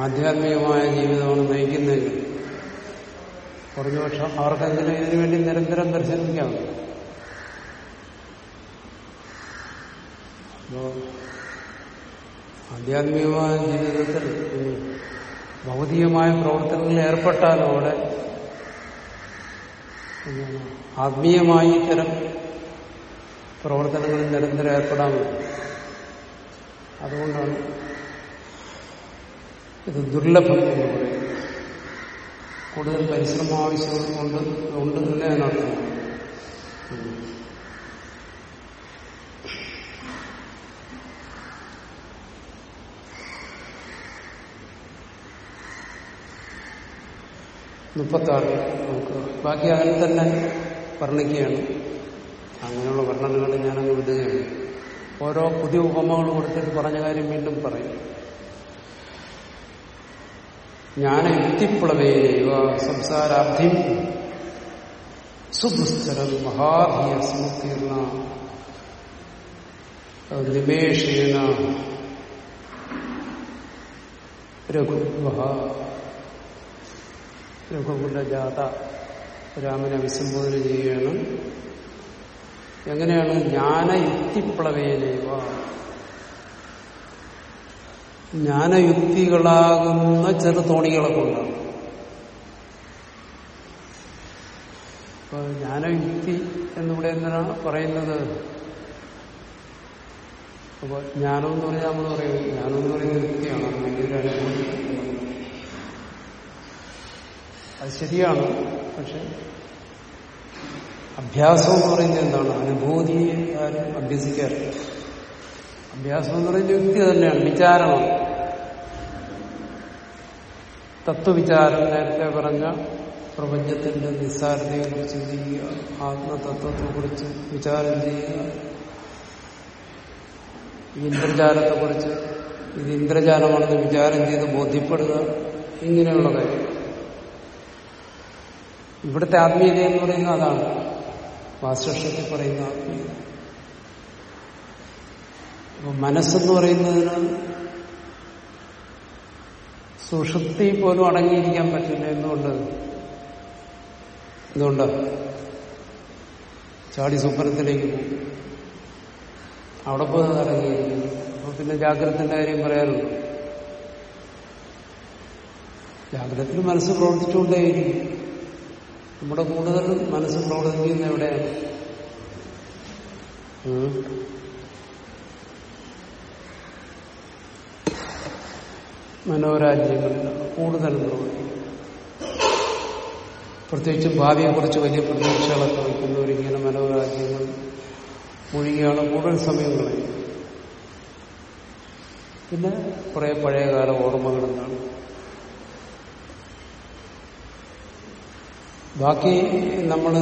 [SPEAKER 1] ആധ്യാത്മികമായ ജീവിതമാണ് നയിക്കുന്നതെങ്കിൽ കുറഞ്ഞ പക്ഷം ആർക്കെങ്കിലും ഇതിനു വേണ്ടി നിരന്തരം പരിശ്രമിക്കാം. ആധ്യാത്മികമായ ജീവിതത്തിൽ ഭൗതികമായ പ്രവർത്തനങ്ങളിൽ ഏർപ്പെട്ടാലും അവിടെ ആത്മീയമായി ഇത്തരം പ്രവർത്തനങ്ങളിൽ നിരന്തരം ഏർപ്പെടാൻ അതുകൊണ്ടാണ് ഇത് ദുർലഭം എന്ന് പറയുന്നത്. കൂടുതൽ പരിശ്രമം കൊണ്ട് ഉണ്ട് തന്നെ അതിനർത്ഥം മുപ്പത്താറ് നമുക്ക്. ബാക്കി അങ്ങനെ തന്നെ വർണിക്കുകയാണ്. അങ്ങനെയുള്ള വർണനകൾ ഞാനങ്ങ് വിടുകയാണ്. ഓരോ പുതിയ ഉപമകൾ കൊടുത്തിട്ട് പറഞ്ഞ കാര്യം വീണ്ടും പറയും. ജ്ഞാനയുക്തിപ്ലവേ സംസാരാബ്ധിം സുദുസ്തരം മഹാധിയ സമുത്തീർണ നിമേഷേന രഘുവ രഘുകുല ജാത രാമനെ അഭിസംബോധന ചെയ്യുകയാണ്. എങ്ങനെയാണ് ജ്ഞാനയുക്തിപ്ലവേനേവ ജ്ഞാനയുക്തികളാകുന്ന ചെറു തോണികളെ കൊണ്ടാണ്. അപ്പൊ ജ്ഞാനയുക്തി എന്നിവിടെ എന്തിനാണ് പറയുന്നത്? അപ്പൊ ജ്ഞാനം എന്ന് പറഞ്ഞാൽ നമ്മൾ പറയും ജ്ഞാനം എന്ന് പറയുന്ന യുക്തിയാണ്. അല്ലെങ്കിൽ ഒരു അനുഭൂതി അത് ശരിയാണ്. പക്ഷെ അഭ്യാസം എന്ന് പറയുന്നത് എന്താണ്? അനുഭൂതിയെ ആരും അഭ്യസിക്കാറില്ല. അഭ്യാസം എന്ന് പറയുന്ന യുക്തി തന്നെയാണ് വിചാരമാണ്. തത്വവിചാരം നേരത്തെ പറഞ്ഞ പ്രപഞ്ചത്തിന്റെ നിസ്സാരതയെ കുറിച്ച് ചെയ്യുക ആത്മതത്വത്തെ കുറിച്ച് വിചാരം ചെയ്യുക ഇന്ദ്രജാലത്തെക്കുറിച്ച് ഇത് ഇന്ദ്രജാലമാണെന്ന് വിചാരം ചെയ്ത് ബോധ്യപ്പെടുക ഇങ്ങനെയുള്ള കാര്യം ഇവിടുത്തെ ആത്മീയത എന്ന് പറയുന്നത് അതാണ്. വാസ്തുഷ്ടത്തിൽ പറയുന്ന ആത്മീയത. അപ്പൊ മനസ്സെന്ന് പറയുന്നതിന് സുഷുപ്തി പോലും അടങ്ങിയിരിക്കാൻ പറ്റില്ല. എന്തുകൊണ്ട്? എന്തുകൊണ്ട്? ചാടി സ്വപ്നത്തിലേക്ക് പോകും. അവിടെ പോയി അടങ്ങിയിരിക്കുന്നു അപ്പൊ പിന്നെ ജാഗ്രതത്തിന്റെ കാര്യം പറയാറുണ്ട്. ജാഗ്രതത്തിൽ മനസ്സ് പ്രവർത്തിച്ചുകൊണ്ടേയിരിക്കും. നമ്മുടെ കൂടുതൽ മനസ്സ് പ്രവർത്തിക്കുന്ന എവിടെയാണ്. മനോരാജ്യങ്ങളിലാണ് കൂടുതൽ പ്രവർത്തിക്കുന്നത് പ്രത്യേകിച്ച് ഭാവിയെക്കുറിച്ച് വലിയ പ്രതീക്ഷകളൊക്കെ വയ്ക്കുന്നവരിങ്ങനെ മനോരാജ്യങ്ങൾ മുഴുകിയാണ് കൂടുതൽ സമയം കളയുന്നത്. പിന്നെ കുറെ പഴയകാല ഓർമ്മകളെന്നാണ് ബാക്കി നമ്മൾ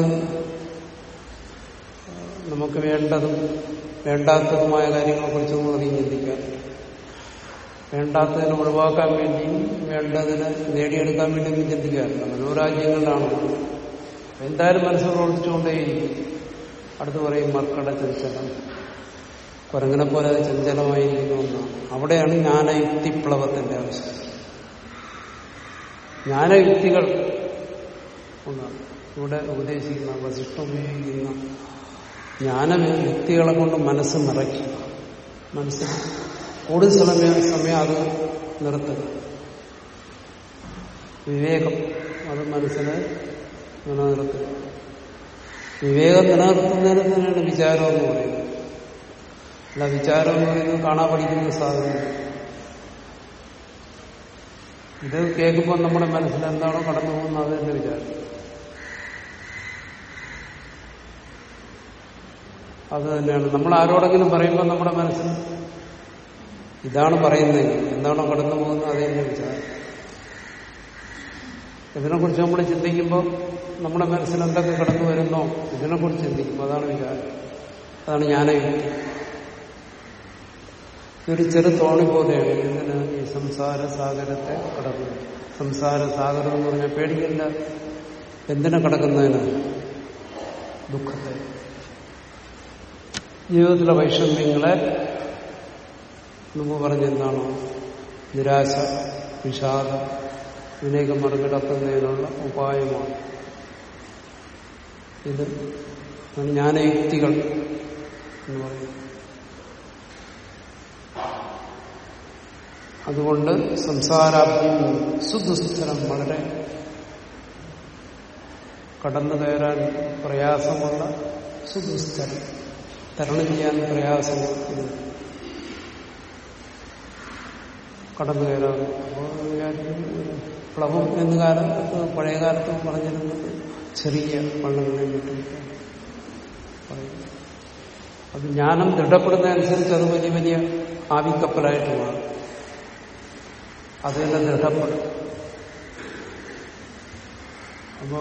[SPEAKER 1] നമുക്ക് വേണ്ടതും വേണ്ടാത്തതുമായ കാര്യങ്ങളെക്കുറിച്ചൊന്നും അധികം ചിന്തിക്കാം വേണ്ടാത്തതിനെ ഒഴിവാക്കാൻ വേണ്ടിയും വേണ്ടതിനെ നേടിയെടുക്കാൻ വേണ്ടിയും ചിന്തിക്കാറില്ല. മനോരാജ്യങ്ങളിലാണ് എന്തായാലും മനസ്സ് പ്രവർത്തിച്ചുകൊണ്ടേയിരിക്കും. അടുത്ത് പറയും മക്കളുടെ ചഞ്ചലം. കുരങ്ങനെ പോലെ ചഞ്ചലമായിരിക്കുന്ന ഒന്നാണ്. അവിടെയാണ് ജ്ഞാനയുക്തിപ്ലവത്തിന്റെ ആവശ്യം ജ്ഞാനയുക്തികൾ ഒന്നാണ് ഇവിടെ ഉപദേശിക്കുന്ന വസിഷ്ഠ ഉപയോഗിക്കുന്ന ജ്ഞാനയുക്തികളെ കൊണ്ട് മനസ്സ് നിറയ്ക്കുക മനസ്സിൽ കൂടുതൽ സമയം സമയം അത് നിർത്തുക. വിവേകം അത് മനസ്സിനെ നിലനിർത്തുക. വിവേകം നിലനിർത്തുന്നതിന് തന്നെയാണ് വിചാരം എന്ന് പറയുന്നത്. അല്ല വിചാരം എന്ന് പറയുന്നത് കാണാൻ പഠിക്കുന്ന സാധനം ഇത് കേൾക്കുമ്പോൾ നമ്മുടെ മനസ്സിൽ എന്താണോ കടന്നു പോകുന്നത് അത് തന്നെ വിചാരം. അത് തന്നെയാണ്. നമ്മൾ ആരോടെങ്കിലും പറയുമ്പോൾ നമ്മുടെ മനസ്സിൽ ഇതാണ് പറയുന്നത്. എന്താണോ കടന്നു പോകുന്നത് അതേ വിചാരം. ഇതിനെക്കുറിച്ച് നമ്മൾ ചിന്തിക്കുമ്പോൾ നമ്മുടെ മനസ്സിൽ എന്തൊക്കെ കടന്നു വരുന്നോ ഇതിനെക്കുറിച്ച് ചിന്തിക്കും അതാണ് വിചാരം. അതാണ് ജ്ഞാനയുക്തി ഒരു ചെറു തോണി പോലെയാണ്. ഇതിന് ഈ സംസാര സാഗരത്തെ കടക്കുന്നത് സംസാര സാഗരം എന്ന് പറഞ്ഞാൽ പേടിക്കില്ല എന്തിനെ കടക്കുന്നതിന് ദുഃഖത്തെ. ജീവിതത്തിലെ വൈഷമ്യങ്ങളെ മുമ്പ് പറഞ്ഞെന്താണ് നിരാശ വിഷാദം ഇതിനെയൊക്കെ മറികടക്കുന്നതിനുള്ള ഉപായമാണ്. ഇത് ജ്ഞാനയുക്തികൾ എന്ന് പറയുന്നത് അതുകൊണ്ട് സംസാരാഭ്യം സുദുസ്ഥലം വളരെ കടന്നു കയറാൻ പ്രയാസമുള്ള സുദുസ്ഥലം തരണം ചെയ്യാൻ പ്രയാസം കടന്നു കയറാം അപ്പോൾ പ്ലവം എന്ന കാലത്ത് പഴയ കാലത്ത് പറഞ്ഞിരുന്നത് ചെറിയ വള്ളങ്ങളെ വിട്ടിട്ട് അത് ജ്ഞാനം ദൃഢപ്പെടുന്നതനുസരിച്ച് അത് വലിയ വലിയ ആവിക്കപ്പലായിട്ട് മാറും. അതെല്ലാം ദൃഢപ്പെടും. അപ്പോ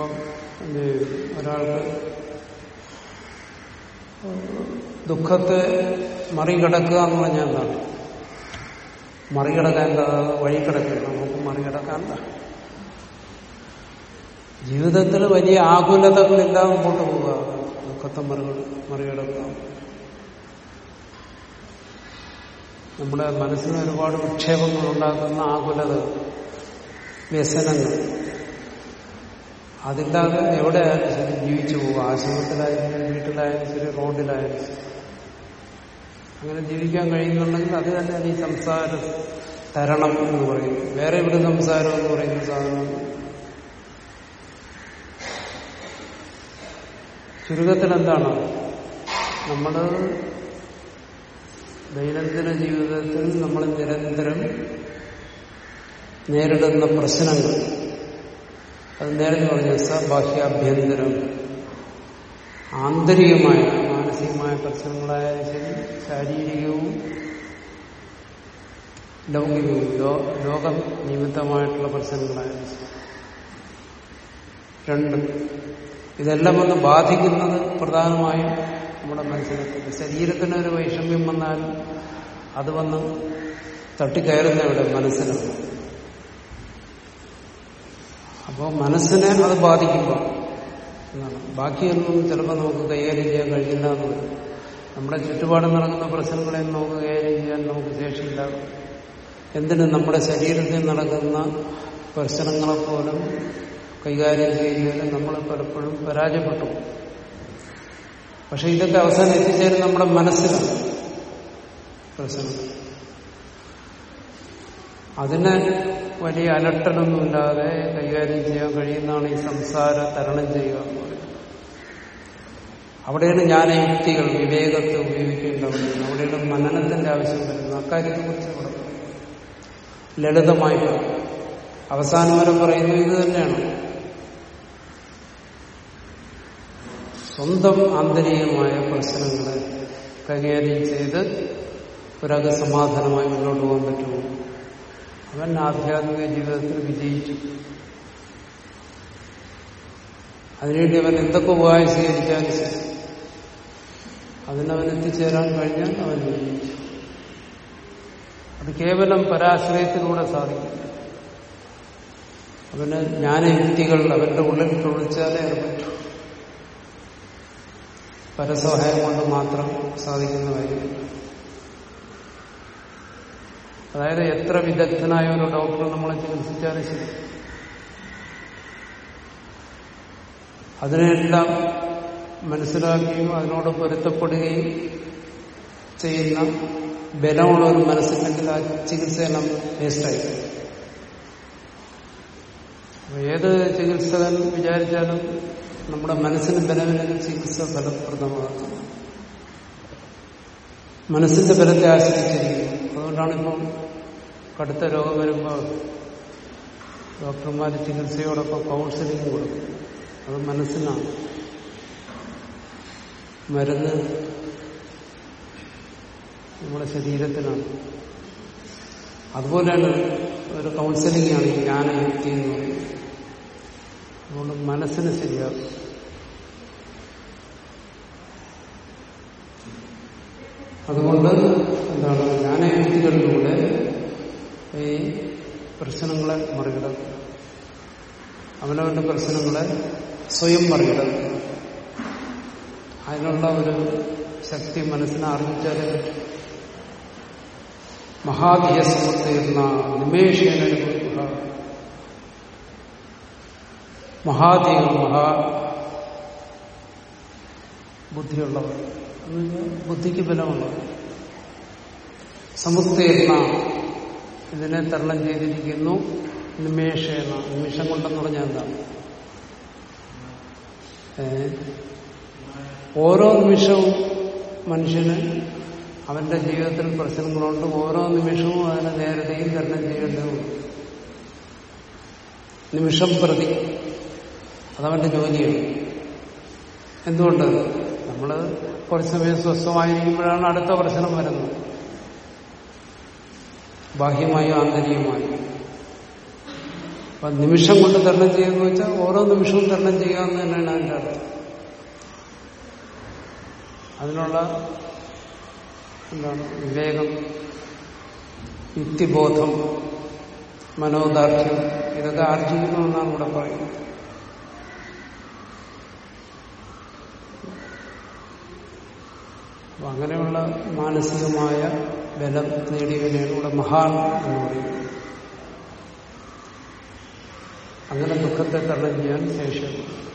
[SPEAKER 1] ഒരാൾക്ക് ദുഃഖത്തെ മറികടക്കുക എന്ന് പറഞ്ഞാൽ എന്താണ് മറികടക്കാൻ വഴി കിടക്കുക നമുക്ക് മറികടക്കാൻ ജീവിതത്തിൽ വലിയ ആകുലതകളില്ലാതെ മുമ്പോട്ട് പോവുക. ദുഃഖത്തെ മറികടക്കുക. നമ്മുടെ മനസ്സിന് ഒരുപാട് വിക്ഷേപങ്ങൾ ഉണ്ടാക്കുന്ന ആകുലത വ്യസനങ്ങൾ. അതില്ലാതെ എവിടെയായാലും ശരി ജീവിച്ചു പോകുക ആശ്രമത്തിലായാലും വീട്ടിലായാലും ശരി റോഡിലായാലും ശരി. അങ്ങനെ ജീവിക്കാൻ കഴിയുന്നുണ്ടെങ്കിൽ അത് തന്നെയാണ് ഈ സംസാര തരണം എന്ന് പറയുന്നത് വേറെ ഇവിടെ സംസാരം എന്ന് പറയുന്ന സാധനം? ചുരുക്കത്തിൽ എന്താണ്? നമ്മൾ ദൈനംദിന ജീവിതത്തിൽ നമ്മൾ നിരന്തരം നേരിടുന്ന പ്രശ്നങ്ങൾ. അത് നേരത്തെ പറഞ്ഞ സബാഹ്യാഭ്യന്തരം. ആന്തരികമായ മാനസികമായ പ്രശ്നങ്ങളായാലും ശരി ശാരീരികവും ലൗകികവും ലോക നിമിത്തമായിട്ടുള്ള പ്രശ്നങ്ങളായാലും ശരി രണ്ട് ഇതെല്ലാം വന്ന് ബാധിക്കുന്നത് പ്രധാനമായും നമ്മുടെ മനസ്സിനെ ശരീരത്തിന് ഒരു വൈഷമ്യം വന്നാലും അത് വന്ന് തട്ടിക്കയറുന്ന ഇവിടെ മനസ്സിനാണ് അപ്പോൾ മനസ്സിനെ അത് ബാധിക്കുമ്പോൾ എന്നാണ്. ബാക്കിയൊന്നും ചിലപ്പോൾ നമുക്ക് കൈകാര്യം ചെയ്യാൻ കഴിയില്ല എന്ന് നമ്മുടെ ചുറ്റുപാടും നടക്കുന്ന പ്രശ്നങ്ങളെ നമുക്ക് കൈകാര്യം ചെയ്യാൻ നമുക്ക് ശേഷിയില്ല. എന്തിനും നമ്മുടെ ശരീരത്തിൽ നടക്കുന്ന പ്രശ്നങ്ങളെപ്പോലും കൈകാര്യം ചെയ്യുന്നതിൽ നമ്മൾ പലപ്പോഴും പരാജയപ്പെട്ടു. പക്ഷെ ഇതൊക്കെ അവസാനം എത്തിച്ചേരും നമ്മുടെ മനസ്സിലാണ് പ്രശ്നം അതിന് വലിയ അലട്ടലൊന്നുമില്ലാതെ കൈകാര്യം ചെയ്യാൻ കഴിയുന്നതാണ് ഈ സംസാര തരണം ചെയ്യുക എന്ന് പറയുന്നത്. അവിടെയാണ് ജ്ഞാനയുക്തികൾ വിവേകത്തെ ഉപയോഗിക്കേണ്ടത് അവിടെയാണ് മനനത്തിന്റെ ആവശ്യം വരുന്നത്. അക്കാര്യത്തെ കുറിച്ച് ഇവിടെ ലളിതമായി അവസാനം വരെ പറയുന്നത് ഇത് തന്നെയാണ്. സ്വന്തം ആന്തരികമായ പ്രശ്നങ്ങളെ കൈകാര്യം ചെയ്ത് ഒരാൾക്ക് സമാധാനമായി മുന്നോട്ട് പോകാൻ പറ്റുമോ? അവൻ ആധ്യാത്മിക ജീവിതത്തിൽ വിജയിച്ചു. അതിനുവേണ്ടി അവൻ എന്തൊക്കെ ഉപായം സ്വീകരിച്ചാലും അതിനവൻ എത്തിച്ചേരാൻ കഴിഞ്ഞാൽ അവൻ വിജയിച്ചു. അത് കേവലം പരാശ്രയത്തിലൂടെ സാധിക്കില്ല. അവന് ജ്ഞാനയുക്തികൾ അവന്റെ ഉള്ളിൽ തുളിച്ചാലേ അത് പറ്റൂ. പരസഹായം കൊണ്ട് മാത്രം സാധിക്കുന്ന അതായത് എത്ര വിദഗ്ധനായ ഒരു ഡോക്ടർ നമ്മളെ ചികിത്സിച്ചാലും ശരി. അതിനെല്ലാം മനസ്സിലാക്കുകയും അതിനോട് പൊരുത്തപ്പെടുകയും ചെയ്യുന്ന ബലമുള്ള ഒരു മനസ്സിലെങ്കിൽ ആ ചികിത്സയെല്ലാം വേസ്റ്റായി. ഏത് ചികിത്സകൻ വിചാരിച്ചാലും നമ്മുടെ മനസ്സിന് ബലമില്ലെങ്കിൽ ചികിത്സ ഫലപ്രദമാകും മനസ്സിന്റെ ബലത്തെ ആശ്രയിച്ചിരിക്കുന്നു. അതുകൊണ്ടാണ് ഇപ്പം കടുത്ത രോഗം വരുമ്പോൾ ഡോക്ടർമാർ ചികിത്സയോടൊപ്പം കൗൺസിലിംഗ് കൊടുക്കും. അത് മനസ്സിനാണ്. മരുന്ന് നമ്മുടെ ശരീരത്തിനാണ്. അതുപോലെയാണ് ഒരു കൗൺസിലിംഗ് ആണ് ജ്ഞാനയുക്തി എന്ന് പറയുന്നത്. അതുകൊണ്ട് മനസ്സിന് ശരിയാകും. അതുകൊണ്ട് എന്താണ് ജ്ഞാനയുക്തികളിലൂടെ ഈ പ്രശ്നങ്ങളെ മറികടക്കും അവനവന്റെ പ്രശ്നങ്ങളെ സ്വയം മറികടക്കും അതിനുള്ള ഒരു ശക്തി മനസ്സിനെ അറിയിച്ചാലേ പറ്റും. മഹാധിയസമർത്തിരുന്ന നിമേഷേന മഹാധികം മഹാ ബുദ്ധിയുള്ളവർ. ബുദ്ധിക്ക് ബലമുള്ളവർ. സമുത്തേർണ ഇതിനെ തരണം ചെയ്തിരിക്കുന്നു. നിമേഷേണ നിമിഷം കൊണ്ടെന്ന് പറഞ്ഞാൽ എന്താണ് ഓരോ നിമിഷവും മനുഷ്യന് അവന്റെ ജീവിതത്തിൽ പ്രശ്നങ്ങളുണ്ട്. ഓരോ നിമിഷവും അതിനെ നേരത്തെയും തരണം ചെയ്യേണ്ടതുണ്ട് നിമിഷം പ്രതി. അതവന്റെ ജോലിയാണ്. എന്തുകൊണ്ട്? നമ്മൾ കുറച്ച് സമയം സ്വസ്ഥമായിരിക്കുമ്പോഴാണ് അടുത്ത പ്രശ്നം വരുന്നത്. ബാഹ്യമായും ആന്തരികമായി. അപ്പൊ നിമിഷം കൊണ്ട് തരണം ചെയ്യുന്ന വെച്ചാൽ ഓരോ നിമിഷവും തരണം ചെയ്യാന്ന് തന്നെയാണ് അതിന്റെ അർത്ഥം. അതിനുള്ള എന്താണ്? വിവേകം യുക്തിബോധം മനോദാർഢ്യം ഇതൊക്കെ ആർജിക്കണമെന്നാണ് ഇവിടെ പറയുന്നത്. അപ്പൊ അങ്ങനെയുള്ള മാനസികമായ ബലം നേടിയവനെയാണ് ഇവിടെ മഹാൻ എന്ന് പറയുന്നത്. അങ്ങനെ ദുഃഖത്തെ തരണം ചെയ്യാൻ ശേഷം.